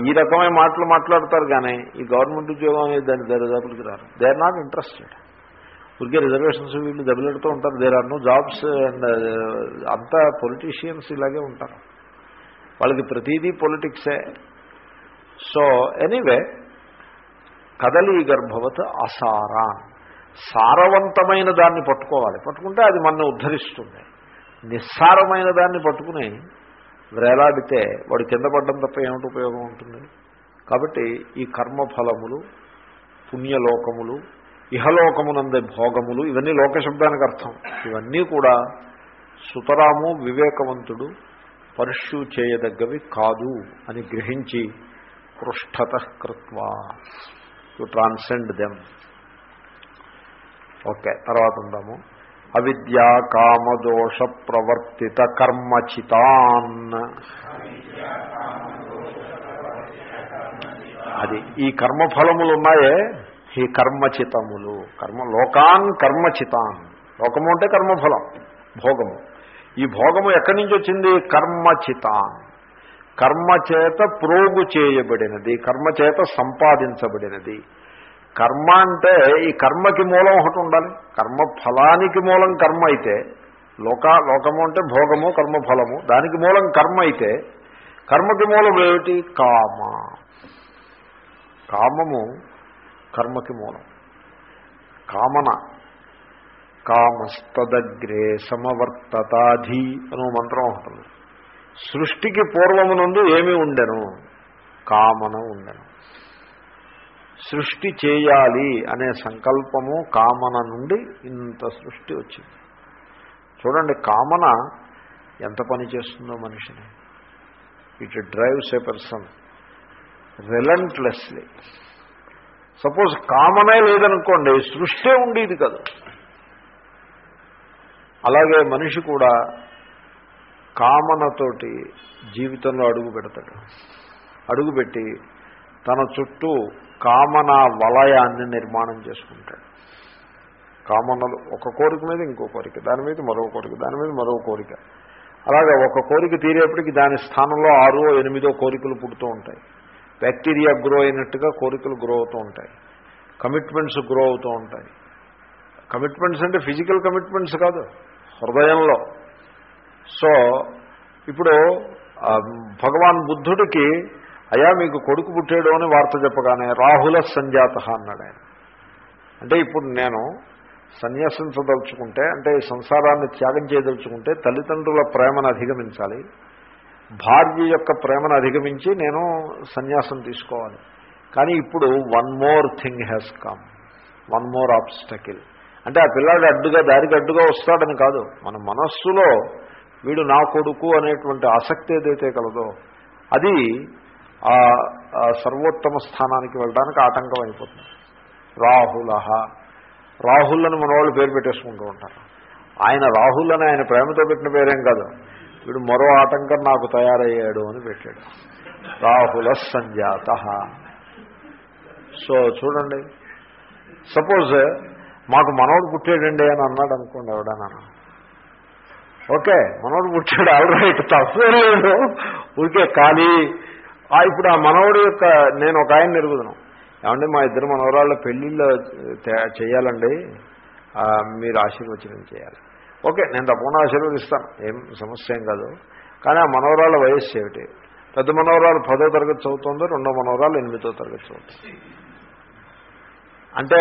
Speaker 1: ఈ రకమైన మాటలు మాట్లాడతారు కానీ ఈ గవర్నమెంట్ ఉద్యోగం అనేది దాని దరిదాపులకి రారు. దే ఆర్ నాట్ ఇంట్రెస్టెడ్ ఉరికే రిజర్వేషన్స్ వీళ్ళు దెబ్బలెడుతూ ఉంటారు. There are no jobs and అంతా పొలిటీషియన్స్ ఇలాగే ఉంటారు. వాళ్ళకి ప్రతిదీ పొలిటిక్సే సో ఎనీవే కదలి గర్భవత్ అసారా సారవంతమైన దాన్ని పట్టుకోవాలి. పట్టుకుంటే అది మన ఉద్ధరిస్తుంది. నిస్సారమైన దాన్ని పట్టుకుని వేలాడితే వాడు కింద పడ్డం తప్ప ఏమిటి ఉపయోగం ఉంటుంది? కాబట్టి ఈ కర్మఫలములు పుణ్యలోకములు ఇహలోకమునందే భోగములు ఇవన్నీ లోకశబ్దానికి అర్థం. ఇవన్నీ కూడా సుతరాము వివేకవంతుడు పర్ష్యూ చేయదగ్గవి కాదు అని గ్రహించి పృష్ఠత కృత్వా. టు ట్రాన్సెండ్ దెమ్ ఓకే తర్వాత ఉందాము. అవిద్యా కామదోష ప్రవర్తిత కర్మచితాన్. అది ఈ కర్మఫలములు ఉన్నాయే ఈ కర్మచితములు. కర్మ లోకాన్ కర్మచితాన్. లోకము అంటే కర్మఫలం భోగము. ఈ భోగము ఎక్కడి నుంచి వచ్చింది? కర్మచితాన్. కర్మచేత ప్రోగు చేయబడినది కర్మచేత సంపాదించబడినది. కర్మ అంటే ఈ కర్మకి మూలం ఒకటి ఉండాలి. కర్మ ఫలానికి మూలం కర్మ అయితే లోక లోకము అంటే భోగము కర్మఫలము దానికి మూలం కర్మ అయితే కర్మకి మూలం ఏమిటి? కామ. కామము కర్మకి మూలం. కామన. కామస్తదగ్రే సమవర్తతాధి అనో మంత్రం ఉంటుంది సృష్టికి పూర్వమునందు ఏమి ఉండెను. కామన ఉండెను. సృష్టి చేయాలి అనే సంకల్పము కామన నుండి ఇంత సృష్టి వచ్చింది. చూడండి కామన ఎంత పని చేస్తుందో మనిషిని. It drives a person. Relentlessly. Suppose కామనే లేదనుకోండి సృష్టి ఉండేది కదా. అలాగే మనిషి కూడా కామనతోటి జీవితంలో అడుగు పెడతాడు. అడుగుపెట్టి తన చుట్టూ కామన వలయాన్ని నిర్మాణం చేసుకుంటాడు. కామనలు ఒక కోరిక మీద ఇంకో కోరిక దాని మీద మరో కోరిక దాని మీద మరో కోరిక. అలాగే ఒక కోరిక తీరేపటికి దాని స్థానంలో ఆరో ఎనిమిదో కోరికలు పుడుతూ ఉంటాయి. బ్యాక్టీరియా గ్రో అయినట్టుగా కోరికలు గ్రో అవుతూ ఉంటాయి. కమిట్మెంట్స్ గ్రో అవుతూ ఉంటాయి. కమిట్మెంట్స్ అంటే ఫిజికల్ కమిట్మెంట్స్ కాదు హృదయంలో. సో ఇప్పుడు భగవాన్ బుద్ధుడికి అయా మీకు కొడుకు పుట్టాడు అని వార్త చెప్పగానే రాహుల సంజాత అన్నాడు ఆయన. అంటే ఇప్పుడు నేను సన్యాసించదలుచుకుంటే అంటే ఈ సంసారాన్ని త్యాగం చేయదలుచుకుంటే తల్లిదండ్రుల ప్రేమను అధిగమించాలి. భార్య యొక్క ప్రేమను అధిగమించి నేను సన్యాసం తీసుకోవాలి. కానీ ఇప్పుడు one more thing has come one more obstacle అంటే ఆ పిల్లాడు అడ్డుగా దారికి అడ్డుగా వస్తాడని కాదు. మన మనస్సులో వీడు నా కొడుకు అనేటువంటి ఆసక్తి ఏదైతే కలదో అది ఆ ఆ సర్వోత్తమ స్థానానికి వెళ్ళడానికి ఆటంకం అయిపోతుంది. రాహుల రాహుల్ అని మన వాళ్ళు పేరు పెట్టేసుకుంటూ ఉంటారు. ఆయన రాహుల్ అని ఆయన ప్రేమతో పెట్టిన పేరేం కాదు. వీడు మరో ఆటంకం నాకు తయారయ్యాడు అని పెట్టాడు. రాహుల సంజాత. సో చూడండి సపోజ్ మాకు మనోడు పుట్టాడండి అని అన్నాడు అనుకోండి ఎవడన్నా. ఓకే మనోడు పుట్టాడు ఆల్ రైట్ తప్పే లేదు ఊరికే కానీ ఇప్పుడు ఆ మనవడు యొక్క నేను ఒక ఆయన నిరుగుదను. ఏమంటే మా ఇద్దరు మనవరాళ్ళ పెళ్ళిళ్ళు చేయాలండి? మీరు ఆశీర్వచనం చేయాలి. ఓకే నేను తప్పకుండా ఆశీర్వదిస్తాను ఏం సమస్య ఏం కాదు. కానీ ఆ మనవరాల వయస్సు ఏమిటి? పెద్ద మనవరాలు పదో తరగతి చదువుతుందో రెండో మనవరాలు ఎనిమిదో తరగతి చదువుతుంది. అంటే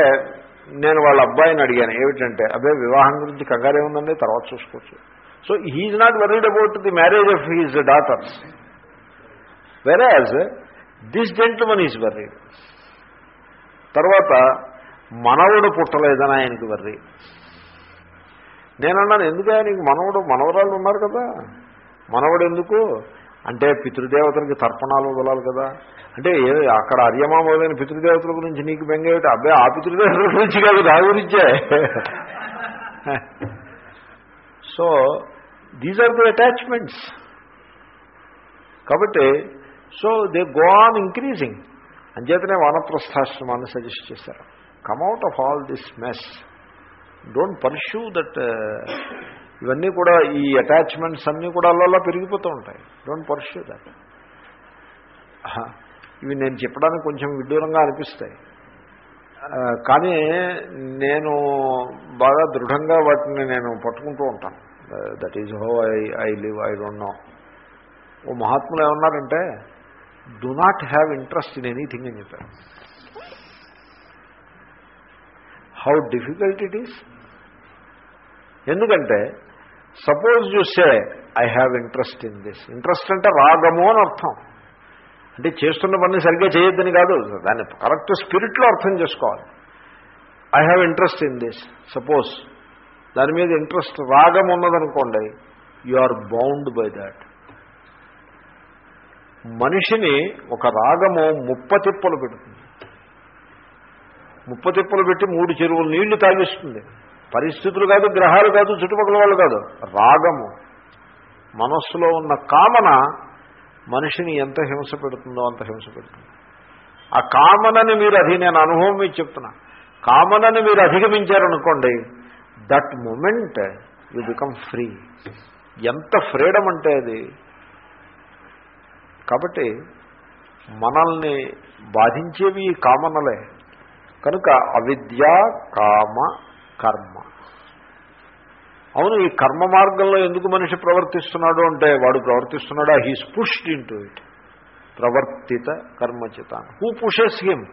Speaker 1: నేను వాళ్ళ అబ్బాయిని అడిగాను ఏమిటంటే అబ్బాయి వివాహం గురించి కంగారే ఉందండి తర్వాత చూసుకోవచ్చు. So he's not worried about the marriage of his daughters whereas this gentleman is worry తర్వాత మనవుడు పుట్టలేదని ఆయనకి వర్రీ నేనన్నాను ఎందుకు నీకు మనవడు మనవరాళ్ళు ఉన్నారు కదా? మనవడు ఎందుకు అంటే పితృదేవతలకి తర్పణాలు వదలాలి కదా? అంటే ఏ అక్కడ అర్యమా మొదలైన పితృదేవతల గురించి నీకు బెంగేమిటి అబ్బాయి ఆ పితృదేవతల గురించి కాదు నా గురించే. So these are the attachments కాబట్టి so they go on increasing అంచేతనే వానప్రస్థాశ్రమాన్ని సజెస్ట్ చేశారు. Come out of all this mess don't pursue that ఇవన్నీ కూడా ఈ అటాచ్మెంట్స్ అన్నీ కూడా అలా పెరిగిపోతూ ఉంటాయి. డోంట్ పర్ష్యూ దట్ ఇవి నేను చెప్పడానికి కొంచెం విడ్డూరంగా అనిపిస్తాయి. కానీ నేను బాగా దృఢంగా వాటిని నేను పట్టుకుంటూ ఉంటాను. That is how I I live I don't know oh మహాత్ములు ఏమన్నారంటే do not have interest in anything అని చెప్పారు హౌ డిఫికల్ట్ ఇట్ ఈస్ ఎందుకంటే సపోజ్ చూసే I have interest in this interest అంటే రాగము అని అర్థం. అంటే చేస్తున్న పని సరిగ్గా చేయొద్దని కాదు. దాన్ని కరెక్ట్ స్పిరిట్లో అర్థం చేసుకోవాలి. I have interest in this suppose దాని మీద ఇంట్రెస్ట్ రాగం ఉన్నదనుకోండి you are bound by that మనిషిని ఒక రాగము ముప్పతిప్పలు పెడుతుంది. ముప్పతిప్పలు పెట్టి మూడు చెరువులు నీళ్ళు తాగిస్తుంది. పరిస్థితులు కాదు గ్రహాలు కాదు చుట్టుపక్కల వాళ్ళు కాదు. రాగము. మనస్సులో ఉన్న కామన మనిషిని ఎంత హింస పెడుతుందో అంత హింస పెడుతుంది. ఆ కామనని మీరు అది నేను అనుభవం మీకు చెప్తున్నా. కామనని మీరు అధిగమించారనుకోండి that moment you become free. ఎంత ఫ్రీడమ్ అంటే అది? కాబట్టి మనల్ని బాధించేవి ఈ కామనలే. కనుక అవిద్య కామ కర్మ. అవును ఈ కర్మ మార్గంలో ఎందుకు మనిషి ప్రవర్తిస్తున్నాడు అంటే వాడు ప్రవర్తిస్తున్నాడా? He's pushed into it ప్రవర్తిత కర్మచిత హూ పుషెస్ హిమ్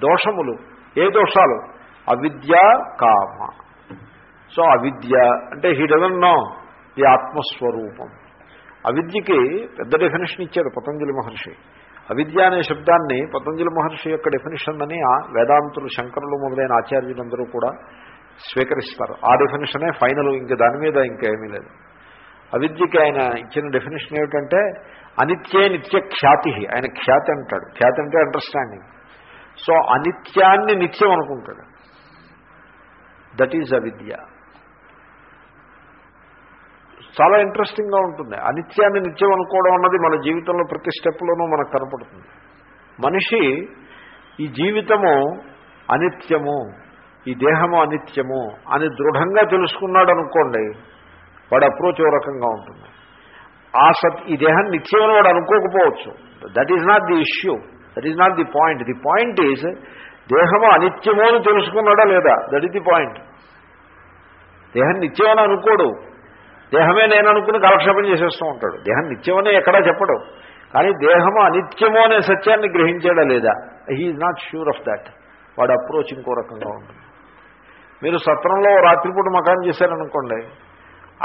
Speaker 1: దోషములు. ఏ దోషాలు? అవిద్య కామ. సో అవిద్య అంటే హీ డజన్ నో ది ఆత్మస్వరూపం. అవిద్యకి పెద్ద డెఫినేషన్ ఇచ్చారు పతంజలి మహర్షి. అవిద్య అనే శబ్దాన్ని పతంజలి మహర్షి యొక్క డెఫినేషన్ అని ఆ వేదాంతులు శంకరులు మొదలైన ఆచార్యులందరూ కూడా స్వీకరిస్తారు. ఆ డెఫినేషనే ఫైనల్ ఇంకా దాని మీద ఇంకేమీ లేదు. అవిద్యకి ఆయన ఇచ్చిన డెఫినేషన్ ఏమిటంటే అనిత్యే నిత్య ఖ్యాతి. ఆయన ఖ్యాతి అంటాడు. ఖ్యాతి అంటే అండర్స్టాండింగ్ సో అనిత్యాన్ని నిత్యం అనుకుంటాడు. దట్ ఈజ్ అవిద్య. చాలా ఇంట్రెస్టింగ్గా ఉంటుంది. అనిత్యాన్ని నిత్యం అనుకోవడం అన్నది మన జీవితంలో ప్రతి స్టెప్లోనూ మనకు కనపడుతుంది. మనిషి ఈ జీవితము అనిత్యము. ఈ దేహము అనిత్యము అని దృఢంగా తెలుసుకున్నాడు అనుకోండి వాడు అప్రోచ్ ఓ రకంగా ఉంటుంది. ఆ సత్ ఈ దేహం నిత్యమని వాడు అనుకోకపోవచ్చు. That is not the issue that is not the point the point is దేహము అనిత్యము అని తెలుసుకున్నాడా లేదా? దట్ ఈజ్ ది పాయింట్ దేహం నిత్యమని అనుకోడు. దేహమే నేను అనుకుని కాలక్షేపం చేసేస్తూ ఉంటాడు. దేహం నిత్యమనే ఎక్కడా చెప్పడు. కానీ దేహము అనిత్యము అనే సత్యాన్ని గ్రహించాడా లేదా? He's not sure of that వాడు అప్రోచ్ ఇంకో రకంగా ఉంటుంది. మీరు సత్రంలో రాత్రిపూట మకాన్ చేశారనుకోండి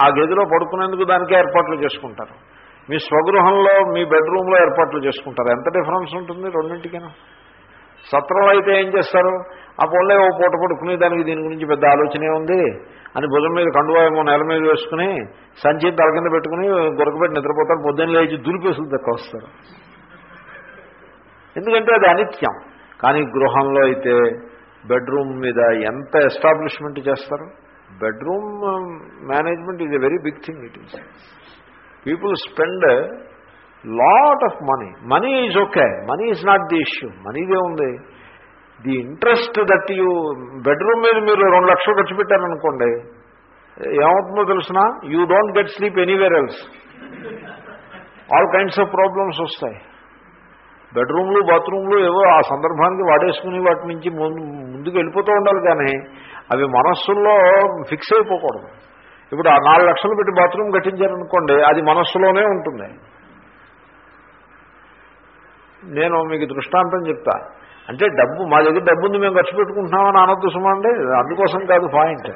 Speaker 1: ఆ గదిలో పడుకునేందుకు దానికే ఏర్పాట్లు చేసుకుంటారు. మీ స్వగృహంలో మీ బెడ్రూమ్లో ఏర్పాట్లు చేసుకుంటారు. ఎంత డిఫరెన్స్ ఉంటుంది రెండింటికైనా? సత్రంలో అయితే ఏం చేస్తారు? ఆ పొల్లే ఓ పూట పడుకుని దానికి దీని గురించి పెద్ద ఆలోచనే ఉంది అని భుజం మీద కండువాయమో నేల మీద వేసుకుని సంచి తల కింద పెట్టుకుని గొరకబెట్టి నిద్రపోతారు. పొద్దున్న లేచి దులిపేసులు దక్క వస్తారు. ఎందుకంటే అది అనిత్యం. కానీ గృహంలో అయితే బెడ్రూమ్ మీద ఎంత ఎస్టాబ్లిష్మెంట్ చేస్తారు? Bedroom management is a very big thing it is people spend lot of money money is okay money is not the issue మనీదే ఉంది the interest that you bedroom మీద మీరు రెండు లక్షలు ఖర్చు పెట్టారనుకోండి ఏమవుతుందో తెలిసిన? You don't get sleep anywhere else all kinds of problems వస్తాయి. బెడ్రూమ్లు బాత్రూమ్లు ఏవో ఆ సందర్భానికి వాడేసుకుని వాటి నుంచి ముందుకు వెళ్ళిపోతూ ఉండాలి కానీ అవి మనస్సుల్లో ఫిక్స్ అయిపోకూడదు. ఇప్పుడు ఆ నాలుగు లక్షలు పెట్టి బాత్రూమ్ కట్టించారనుకోండి అది మనస్సులోనే ఉంటుంది. నేను మీకు దృష్టాంతం చెప్తా. అంటే డబ్బు మా దగ్గర డబ్బు ఉంది మేము ఖర్చు పెట్టుకుంటున్నామని అనొద్దు సుమండి అందుకోసం కాదు point.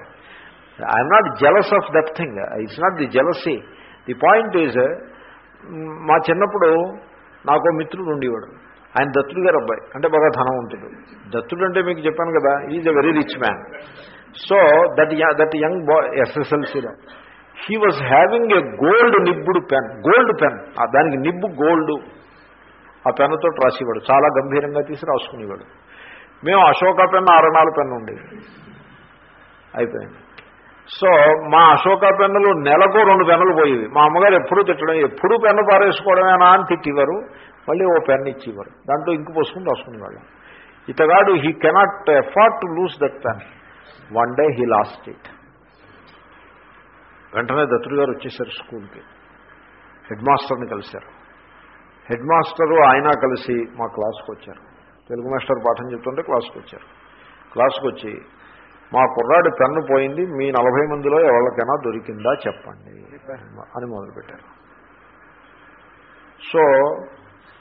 Speaker 1: I'm not jealous of that thing it's not the jealousy the point is మా చిన్నప్పుడు నాకు మిత్రుడు ఉండేవాడు. ఆయన దత్తుడు గారు అబ్బాయి. అంటే బాగా ధనవంతుడు. దత్తుడు అంటే మీకు చెప్పాను కదా is a very rich man so that that young boy ఎస్ఎస్ఎల్సీలో he was having a gold నిబ్బుడు pen gold pen దానికి నిబ్బు గోల్డ్ ఆ పెన్నుతో రాసేవాడు. చాలా గంభీరంగా తీసి రాసుకునేవాడు. మేము అశోక పెన్ ఆరణాల పెన్ను ఉండేది అయిపోయింది. సో మా అశోక పెన్నులు నెలకు రెండు పెన్నులు పోయేవి. మా అమ్మగారు ఎప్పుడూ తిట్టడం ఎప్పుడూ పెన్ను పారేసుకోవడమేనా అని తిట్టేవారు మళ్ళీ ఓ పెన్ను ఇచ్చేవారు దాంట్లో ఇంకు పోసుకుని రాసుకునేవాళ్ళం ఇతగాడు he cannot afford to lose that pen. One day he lost it. వెంటనే దత్తుడు గారు వచ్చేసారు స్కూల్కి. హెడ్ మాస్టర్ని కలిశారు. హెడ్ మాస్టరు ఆయన కలిసి మా క్లాస్కి వచ్చారు తెలుగు మాస్టర్ పాఠం చెప్తుంటే క్లాస్కి వచ్చారు క్లాస్కి వచ్చి మా కుర్రాడి పెన్ను పోయింది మీ నలభై మందిలో ఎవరికైనా దొరికిందా చెప్పండి. అని మొదలుపెట్టారు. సో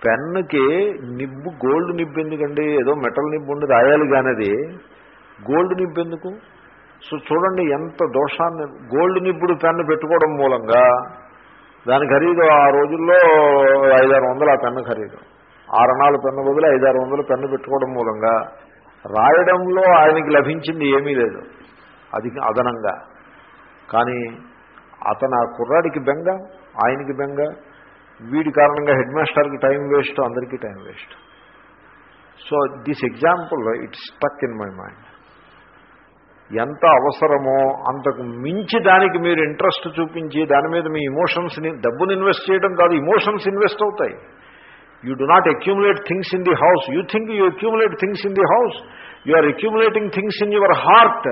Speaker 1: పెన్నుకి నిబ్బు గోల్డ్ నిబ్బు ఎందుకండి? ఏదో మెటల్ నిబ్బు ఉండి రాయాలి కానిది. గోల్డ్ నిబ్బు ఎందుకు? సో చూడండి ఎంత దోషాన్ని గోల్డ్ నిబ్బుడు పెన్ను పెట్టుకోవడం మూలంగా దాని ఖరీదు ఆ రోజుల్లో ఐదారు వందలు ఆ పెన్ను ఖరీదు. ఆరణాలు పెన్ను బదులు ఐదారు వందలు పెన్ను పెట్టుకోవడం మూలంగా రాయడంలో ఆయనకి లభించింది ఏమీ లేదు. అది అదనంగా. కానీ అతను ఆ కుర్రాడికి బెంగ ఆయనకి బెంగ వీడి కారణంగా హెడ్ మాస్టర్కి టైం వేస్ట్ అందరికీ time waste. So this example it stuck in my mind. ఎంత అవసరమో అంతకు మించి దానికి మీరు ఇంట్రెస్ట్ చూపించి దాని మీద మీ ఇమోషన్స్ని డబ్బును ఇన్వెస్ట్ చేయడం కాదు ఇమోషన్స్ ఇన్వెస్ట్ అవుతాయి. You do not accumulate things in the house you think you accumulate things in the house you are accumulating things in your heart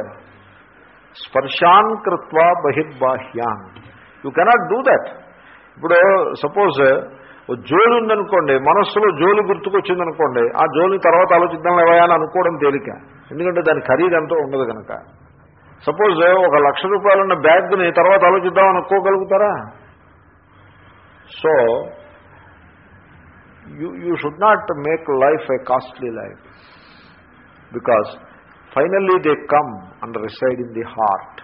Speaker 1: స్పర్శాన్ కృత్వా బహిర్బాహ్యాన్ యూ కెనాట్ డూ దట్ ఇప్పుడు సపోజ్ జోలు ఉందనుకోండి మనస్సులో జోలు గుర్తుకొచ్చిందనుకోండి ఆ జోలు తర్వాత ఆలోచిద్దాం లేవా అనుకోవడం తేలిక. ఎందుకంటే దాని ఖరీదు ఎంతో ఉండదు కనుక. సపోజ్ ఒక లక్ష రూపాయలున్న బ్యాగ్ని తర్వాత ఆలోచిద్దాం అనుకోగలుగుతారా? So you you should not make life a costly life because finally they come and reside in the heart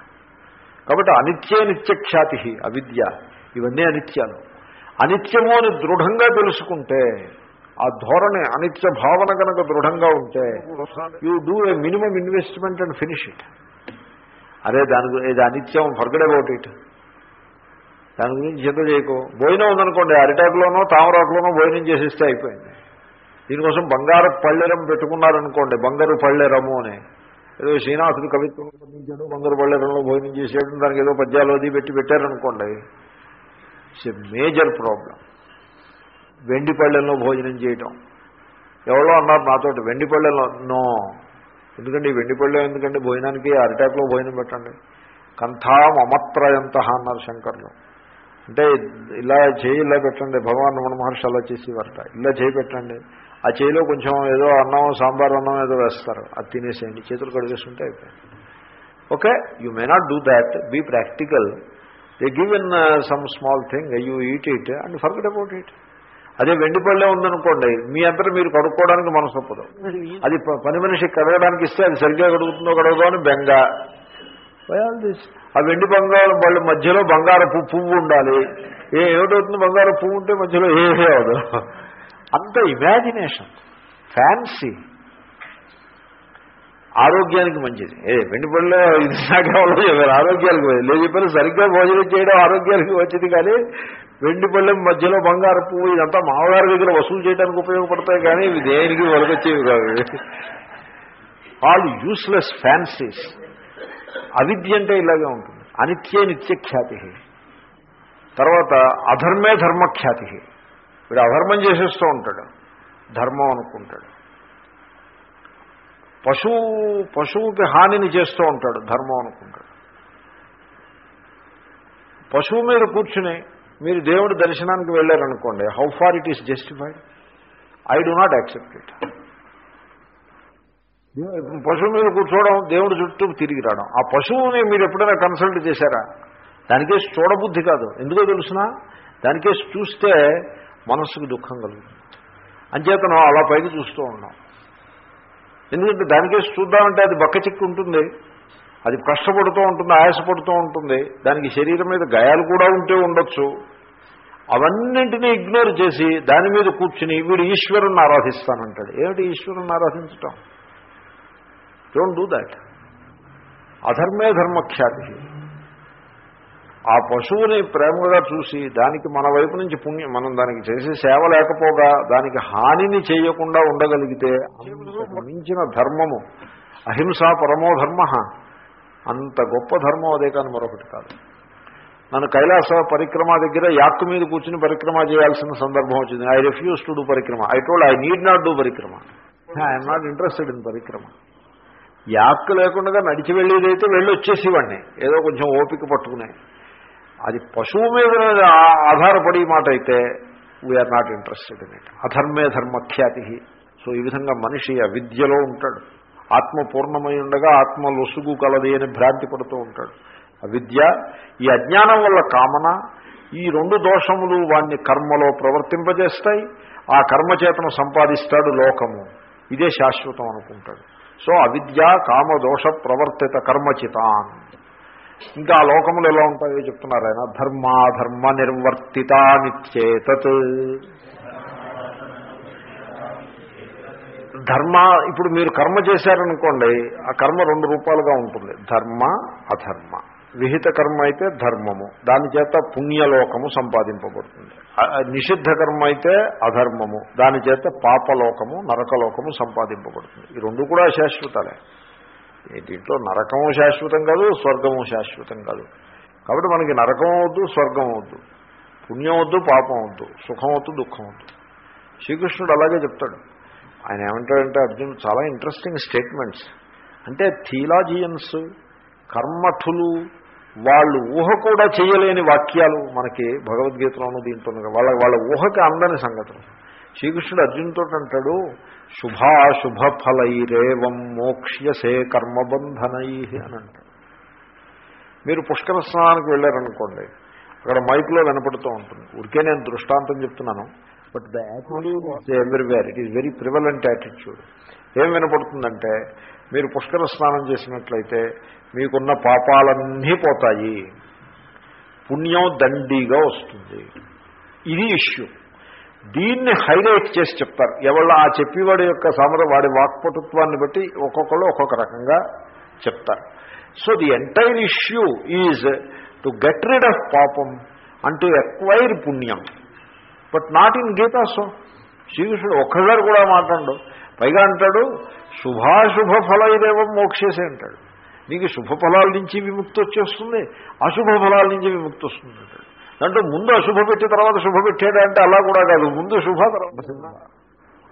Speaker 1: కాబట్టి అనిత్యే నిత్యఖ్యాతి అవిద్య ఇవన్నీ అనిత్యాలు అనిత్యము అని దృఢంగా తెలుసుకుంటే ఆ ధోరణి అనిత్య భావన కనుక దృఢంగా ఉంటే you do a minimum investment and finish it అరే దాని గురించి ఇది అనిత్యం ఫర్గడ్ అబౌట్ ఇట్ దాని గురించి చింత చేయకు. భోజనం ఉందనుకోండి అరిటాకులోనో తామరాకులోనో భోజనం చేసిస్తే అయిపోయింది. దీనికోసం బంగారు పళ్ళెరం పెట్టుకున్నారనుకోండి బంగారు పళ్ళెరము అని. ఏదో శ్రీనాథుడు కవిత్వం పండించాడు బంగారు పళ్ళెరంలో భోజనం చేసేయడం దానికి ఏదో పద్యాలు అది పెట్టి పెట్టారనుకోండి ఇట్స్ ఎ మేజర్ ప్రాబ్లం. వెండి పళ్ళెంలో భోజనం చేయటం. ఎవరో అన్నారు నాతోటి వెండి పళ్ళెంలో నో. ఎందుకంటే ఈ వెండి పళ్ళెం ఎందుకంటే భోజనానికి అరిటాకులో భోజనం పెట్టండి. కంథా మమత్రయంత అన్నారు శంకర్లు. అంటే ఇలా చేయి ఇలా పెట్టండి భగవాన్ రమణ మహర్షి అలా చేసేవారట. ఇలా చేయి పెట్టండి. ఆ చేయిలో కొంచెం ఏదో అన్నం సాంబార్ అన్నం ఏదో వేస్తారు. అది తినేసేయండి. చేతులు కడిగేస్తుంటే అయిపోయింది. Okay you may not do that be practical they give in some small thing you eat it and forget about it అదే వెండి పళ్ళే ఉందనుకోండి మీ అంతటా మీరు కడుక్కోవడానికి మనసు ఒప్పదు అది ప- పని మనిషికి కడగడానికి ఇస్తే అది సరిగ్గా కడుగుతుందో కడగదో అని బెంగ. ఆల్ దిస్ ఆ వెండి బంగారం వాళ్ళ మధ్యలో బంగారపు పువ్వు ఉండాలి. ఏ ఏమిటవుతుంది? బంగారు పువ్వు ఉంటే మధ్యలో ఏమీ అవదు. అంత ఇమాజినేషన్ ఫ్యాన్సీ ఆరోగ్యానికి మంచిది. ఏ వెండి పళ్ళలో ఇది నాకేవాళ్ళు చెప్పారు? ఆరోగ్యానికి మంచిది. లేదు చెప్పారు సరిగ్గా భోజనం చేయడం ఆరోగ్యానికి మంచిది కానీ వెండి పళ్ళెం మధ్యలో బంగారు పువ్వు ఇదంతా మామగారి దగ్గర వసూలు చేయడానికి ఉపయోగపడతాయి కానీ ఇవి దేనికి వలకొచ్చేవి కాదు ఆల్ యూస్లెస్ ఫ్యాన్సీస్ అవిద్య అంటే ఇలాగే ఉంటుంది. అనిత్యే నిత్యఖ్యాతి తర్వాత అధర్మే ధర్మఖ్యాతి వీడు అధర్మం చేసేస్తూ ఉంటాడు. ధర్మం అనుకుంటాడు. పశువు పశువుకి హానిని చేస్తూ ఉంటాడు. ధర్మం అనుకుంటాడు. పశువు మీద కూర్చుని మీరు దేవుడి దర్శనానికి వెళ్ళారనుకోండి how far it is justified I do not accept it పశువు మీద కూర్చోవడం దేవుడి చుట్టూ తిరిగి రావడం. ఆ పశువుని మీరు ఎప్పుడైనా కన్సల్ట్ చేశారా? దానికేసి చూడబుద్ధి కాదు. ఎందుకో తెలుసునా? దానికేసి చూస్తే మనస్సుకు దుఃఖం కలుగుతుంది. అంచేతను అలా పైకి చూస్తూ ఉన్నాం. ఎందుకంటే దానికేసి చూద్దామంటే అది బక్క చిక్కు ఉంటుంది. అది కష్టపడుతూ ఉంటుంది ఆయాసపడుతూ ఉంటుంది. దానికి శరీరం మీద గాయాలు కూడా ఉంటే ఉండొచ్చు. అవన్నింటినీ ఇగ్నోర్ చేసి దాని మీద కూర్చుని వీడు ఈశ్వరుణ్ణి ఆరాధిస్తానంటాడు. ఏమిటి ఈశ్వరుణ్ణి ఆరాధించటం? డోంట్ డూ దాట్ అధర్మే ధర్మఖ్యాతి. ఆ పశువుని ప్రేమగా చూసి దానికి మన వైపు నుంచి పుణ్యం మనం దానికి చేసే సేవ లేకపోగా దానికి హానిని చేయకుండా ఉండగలిగితే మించిన ధర్మము. అహింస పరమో ధర్మ. అంత గొప్ప ధర్మం అదే కానీ మరొకటి కాదు. నన్ను కైలాస పరిక్రమ దగ్గర యాక్కు మీద కూర్చుని పరిక్రమ చేయాల్సిన సందర్భం వచ్చింది. I refuse to do parikrama. I told I need not do parikrama. I'm not interested in parikrama. యాక్ లేకుండా నడిచి వెళ్ళేదైతే వెళ్ళి వచ్చేసేవాడిని ఏదో కొంచెం ఓపిక పట్టుకునే. అది పశువు మీద ఆ- ఆధారపడి మాట అయితే we are not interested in it అధర్మే ధర్మఖ్యాతి. సో ఈ విధంగా మనిషి అవిద్యలో ఉంటాడు. ఆత్మ పూర్ణమై ఉండగా ఆత్మ లొసుగు కలది అని భ్రాంతి పడుతూ ఉంటాడు. అవిద్య ఈ అజ్ఞానం వల్ల కామన ఈ రెండు దోషములు వాణ్ణి కర్మలో ప్రవర్తింపజేస్తాయి. ఆ కర్మచేతను సంపాదిస్తాడు లోకము. ఇదే శాశ్వతం అనుకుంటాడు. సో అవిద్య కామదోష ప్రవర్తిత కర్మచితాన్. ఇంకా ఆ లోకములు ఎలా ఉంటాయో చెప్తున్నారు ఆయన. ధర్మాధర్మ నిర్వర్తిత ధర్మ ఇప్పుడు మీరు కర్మ చేశారనుకోండి ఆ కర్మ రెండు రూపాలుగా ఉంటుంది. ధర్మ అధర్మ. విహిత కర్మ అయితే ధర్మము. దాని చేత పుణ్యలోకము సంపాదింపబడుతుంది. నిషిద్ధ కర్మ అయితే అధర్మము. దాని చేత పాపలోకము నరకలోకము సంపాదింపబడుతుంది. ఈ రెండు కూడా శాశ్వతాలే. దీంట్లో నరకము శాశ్వతం కాదు స్వర్గము శాశ్వతం కాదు. కాబట్టి మనకి నరకం వద్దు స్వర్గం వద్దు. పుణ్యం వద్దు పాపం వద్దు. సుఖం వద్దు దుఃఖం వద్దు. శ్రీకృష్ణుడు అలాగే చెప్తాడు. ఆయన ఏమంటాడంటే అర్జున్ చాలా ఇంట్రెస్టింగ్ స్టేట్మెంట్స్ అంటే థీలాజియన్స్ కర్మఠులు వాళ్ళు ఊహ కూడా చేయలేని వాక్యాలు మనకి భగవద్గీతలోనూ దీంట్లో వాళ్ళ వాళ్ళ ఊహకి అందని సంగతులు శ్రీకృష్ణుడు అర్జునుతో అంటాడు శుభాశుభ ఫలైరేవం మోక్ష్యసే కర్మబంధనై అని అంటాడు. మీరు పుష్కర స్నానానికి వెళ్ళారనుకోండి అక్కడ మైక్లో వినపడుతూ ఉంటుంది. ఊరికే నేను దృష్టాంతం చెప్తున్నాను but the attitude everywhere it is very prevalent attitude ఏం వినపడుతుందంటే మీరు పుష్కర స్నానం చేసినట్లయితే మీకున్న పాపాలన్నీ పోతాయి. పుణ్యం దండిగా వస్తుంది. ఇది ఇష్యూ. దీన్ని హైలైట్ చేసి చెప్తారు. ఎవళ్ళ ఆ చెప్పేవాడి యొక్క సమర వాడి వాక్పటుత్వాన్ని బట్టి ఒక్కొక్కళ్ళు ఒక్కొక్క రకంగా చెప్తారు. So the entire issue is to get rid of papam and to acquire punyam. But not in Gita so శ్రీకృష్ణుడు ఒక్కసారి కూడా మాట్లాడు పైగా అంటాడు శుభాశుభ ఫలైదేవం మోక్షేసే అంటాడు. నీకు శుభ ఫలాల నుంచి విముక్తి వచ్చేస్తుంది అశుభ ఫలాల నుంచి విముక్తి వస్తుంది అంటాడు. దాంట్లో ముందు అశుభ పెట్టి తర్వాత శుభ పెట్టాడు అంటే అలా కూడా కాదు ముందు శుభ తర్వాత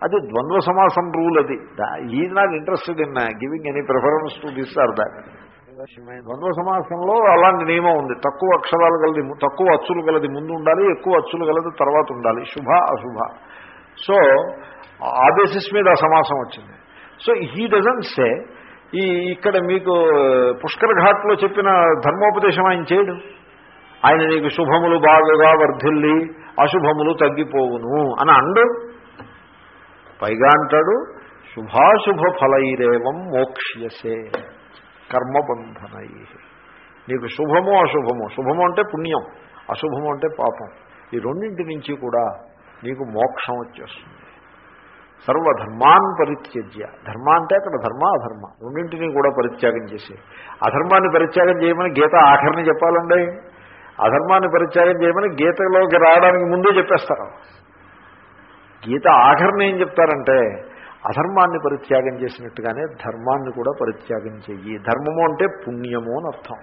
Speaker 1: అది ద్వంద్వ సమాసం రూల్ అది. Is not interested in giving any preference to this or that ద్వంద్వ సమాసంలో అలాంటి నియమం ఉంది. తక్కువ అక్షరాలు గలది తక్కువ అచ్చులు గలది ముందు ఉండాలి ఎక్కువ అచ్చులు గలది తర్వాత ఉండాలి. శుభ అశుభ. సో ఆ బేసిస్ మీద ఆ సమాసం వచ్చింది. సో హీ డజన్ సే ఈ ఇక్కడ మీకు పుష్కర ఘాట్లో చెప్పిన ధర్మోపదేశం ఆయన చేయడు. ఆయన నీకు శుభములు బాగుగా వర్ధిల్లి అశుభములు తగ్గిపోవును అని అండు. పైగా అంటాడు శుభాశుభ ఫలైరేవం మోక్ష్యసే కర్మబంధనై. నీకు శుభము అశుభము. శుభము అంటే పుణ్యం అశుభము అంటే పాపం. ఈ రెండింటి నుంచి కూడా నీకు మోక్షం వచ్చేస్తుంది. సర్వధర్మాన్ పరిత్యజ్య. ధర్మ అంటే అక్కడ ధర్మ అధర్మ. రెండింటినీ కూడా పరిత్యాగం చేసి అధర్మాన్ని పరిత్యాగం చేయమని గీత ఆఖరిని చెప్పాలండి. అధర్మాన్ని పరిత్యాగం చేయమని గీతలోకి రావడానికి ముందే చెప్పేస్తారు. గీత ఆఖరిని ఏం చెప్తారంటే అధర్మాన్ని పరిత్యాగం చేసినట్టుగానే ధర్మాన్ని కూడా పరిత్యాగం చెయ్యి. ధర్మము అంటే పుణ్యము అని అర్థం.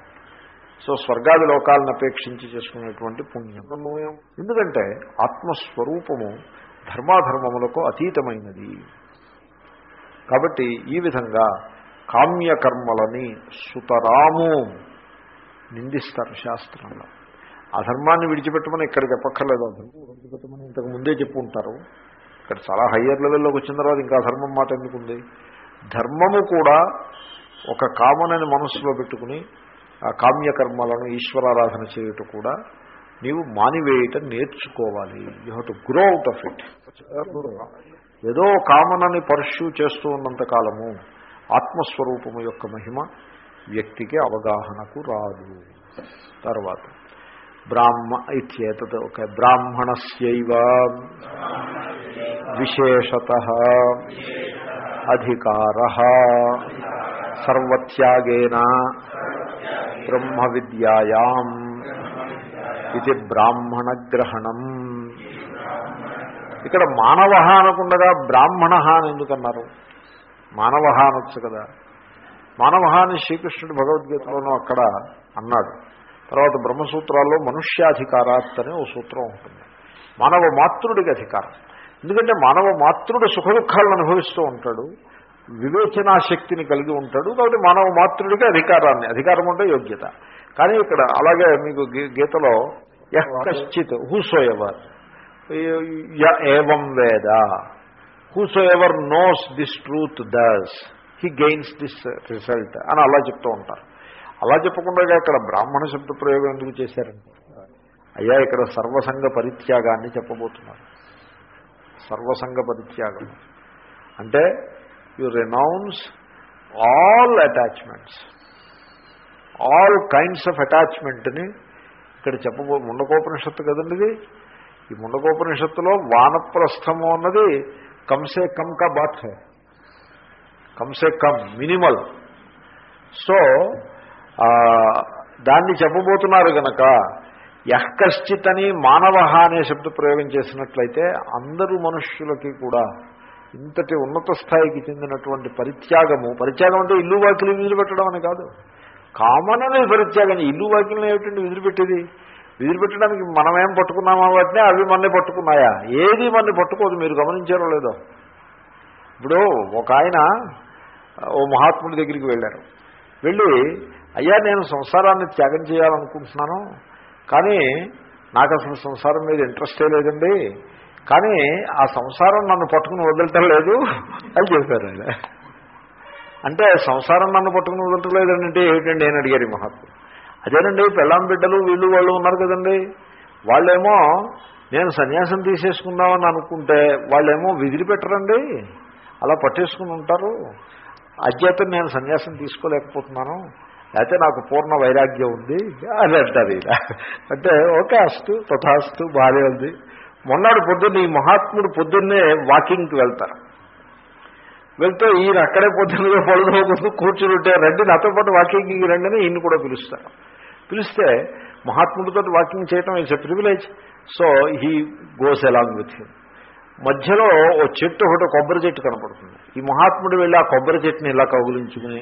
Speaker 1: సో స్వర్గాది లోకాలను అపేక్షించి చేసుకునేటువంటి పుణ్యం. ఎందుకంటే ఆత్మస్వరూపము ధర్మాధర్మములకు అతీతమైనది. కాబట్టి ఈ విధంగా కామ్యకర్మలని సుతరాము నిందిస్తారు శాస్త్రంలో. అధర్మాన్ని విడిచిపెట్టమని ఇక్కడ చెప్పక్కర్లేదు అధర్మం విడిచిపెట్టమని ఇంతకు ముందే చెప్పు ఉంటారు. ఇక్కడ చాలా హయ్యర్ లెవెల్లోకి వచ్చిన తర్వాత ఇంకా ధర్మం మాట ఎందుకుంది ధర్మము కూడా ఒక కామనని మనస్సులో పెట్టుకుని ఆ కామ్యకర్మలను ఈశ్వరారాధన చేయుట కూడా నీవు మానివేయటం నేర్చుకోవాలి. You have to grow out of it ఏదో కామనని పర్ష్యూ చేస్తూ ఉన్నంత కాలము ఆత్మస్వరూపము యొక్క మహిమ వ్యక్తికి అవగాహనకు రాదు. తర్వాత బ్రాహ్మ ఇత్యేతత్ ఓకే బ్రాహ్మణస్యవ విశేషత అధికార సర్వత్యాగేన బ్రహ్మ విద్యాయాం ఇది బ్రాహ్మణ గ్రహణం ఇక్కడ మానవ అనకుండగా బ్రాహ్మణ అని ఎందుకన్నారు? మానవ అనొచ్చు కదా. మానవ అని శ్రీకృష్ణుడు భగవద్గీతలోనూ అక్కడ అన్నాడు. తర్వాత బ్రహ్మసూత్రాల్లో మనుష్యాధికారాత్ అనే ఓ సూత్రం ఉంటుంది. మానవ మాతృడికి అధికారం. ఎందుకంటే మానవ మాతృడు సుఖ దుఃఖాలను అనుభవిస్తూ ఉంటాడు వివేచనా శక్తిని కలిగి ఉంటాడు కాబట్టి మానవ మాతృడికి అధికారాన్ని అధికారం అంటే యోగ్యత. కానీ ఇక్కడ అలాగే మీకు గీతలో యహ్ కశ్చిత్ హూసో ఎవర్ ఏవం వేద. Whosoever knows this truth thus he gains this result అని అలా చెప్తూ ఉంటారు. అలా చెప్పకుండా ఇక్కడ బ్రాహ్మణ శబ్ద ప్రయోగం ఎందుకు చేశారంటే అయ్యా ఇక్కడ సర్వసంగ పరిత్యాగాన్ని చెప్పబోతున్నారు. సర్వసంగ పరిత్యాగం. అంటే you renounce all attachments all kinds of అటాచ్మెంట్ని ఇక్కడ చెప్పబో ముండకోపనిషత్తు కదండి ఇది? ఈ ముండకోపనిషత్తులో వానప్రస్థము అన్నది కమ్సే కమ్ కా బాత్ హే. కమ్సే కమ్ మినిమల్. సో దాన్ని చెప్పబోతున్నారు గనక యహ్కశ్చిత్ అని మానవ అనే శబ్ద ప్రయోగం చేసినట్లయితే అందరూ మనుష్యులకి కూడా ఇంతటి ఉన్నత స్థాయికి చెందినటువంటి పరిత్యాగము పరిత్యాగం అంటే ఇల్లు వాకిలి పెట్టడం అని కాదు. కామన్ అనేది పరిత్యాగం ఇల్లు వాకిలను ఏమిటండి విదిలిపెట్టేది? విదిలిపెట్టడానికి మనమేం పట్టుకున్నామా వాటిని? అవి మన్ని పట్టుకున్నాయా? ఏది మన్ని పట్టుకోదు మీరు గమనించారో లేదో. ఇప్పుడు ఒక ఆయన ఓ మహాత్ముడి దగ్గరికి వెళ్ళారు. వెళ్ళి అయ్యా నేను సంసారాన్ని త్యాగం చేయాలనుకుంటున్నాను కానీ నాకు అసలు సంసారం మీద ఇంట్రెస్టే లేదండి. కానీ ఆ సంసారం నన్ను పట్టుకుని వదలటం లేదు అని చెప్పారు ఆయన. అంటే సంసారం నన్ను పట్టుకుని వదలటం ఏమిటండి? నేను అడిగారు మహాత్ముడు. అదేనండి పెళ్ళాం బిడ్డలు వీళ్ళు వాళ్ళు ఉన్నారు కదండి. వాళ్ళేమో నేను సన్యాసం తీసేసుకుందామని అనుకుంటే వాళ్ళేమో విదిలిపెట్టరండి. అలా పట్టేసుకుని ఉంటారు. అధ్యతను నేను సన్యాసం తీసుకోలేకపోతున్నాను. అయితే నాకు పూర్ణ వైరాగ్యం ఉంది అని అంటారు ఇలా అంటే ఓకే అస్తు తథాస్తు బాగానే ఉంది. మొన్నడు పొద్దున్న ఈ మహాత్ముడు పొద్దున్నే వాకింగ్కి వెళ్తారు. వెళ్తే ఈయన అక్కడే పొద్దున్నగా పడుకోకుండా కూర్చుంటే రండి నాతో పాటు వాకింగ్కి రండి అని ఈయన కూడా పిలుస్తారు. పిలిస్తే మహాత్ముడితో వాకింగ్ చేయటం it's a privilege so he goes along with him మధ్యలో ఓ చెట్టు ఒకటి కొబ్బరి చెట్టు కనపడుతుంది. ఈ మహాత్ముడు వెళ్ళి ఆ కొబ్బరి చెట్టుని ఇలా కౌగులించుకుని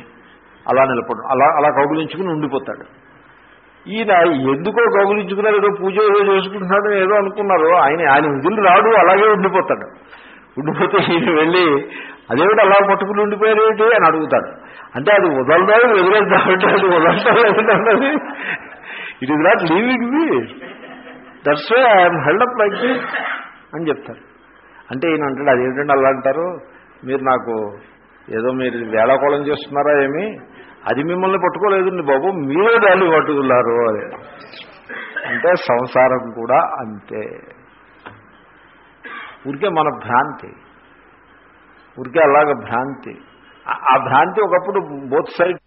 Speaker 1: అలా నిలబడు అలా అలా కౌగులించుకుని ఉండిపోతాడు. ఈయన ఎందుకో కౌగులించుకున్నారు ఏదో పూజ ఏదో చేసుకుంటున్నాడు ఏదో అనుకున్నారు ఆయన ఆయన విధులు రాడు అలాగే ఉండిపోతాడు. ఉండిపోతే ఈయన వెళ్ళి అదేమిటి అలా పట్టుకుని ఉండిపోయారేమిటి అని అడుగుతాడు. అంటే అది వదలదా వదిలేద్దామంటే అది వదలలేదు it is not leaving me that's way I'm held up like this అని చెప్తారు అంటే ఈయన అంటాడు అదేంటంటే అలా అంటారు? మీరు నాకు ఏదో మీరు వేళాకోళం చేస్తున్నారా ఏమి? అది మిమ్మల్ని పట్టుకోలేదండి బాబు మీరే దాన్ని పట్టుకున్నారు. అంటే సంసారం కూడా అంతే. ఊరికే మన భ్రాంతి. ఊరికే అలాగ భ్రాంతి. ఆ- భ్రాంతి ఒకప్పుడు బోత్ సైడ్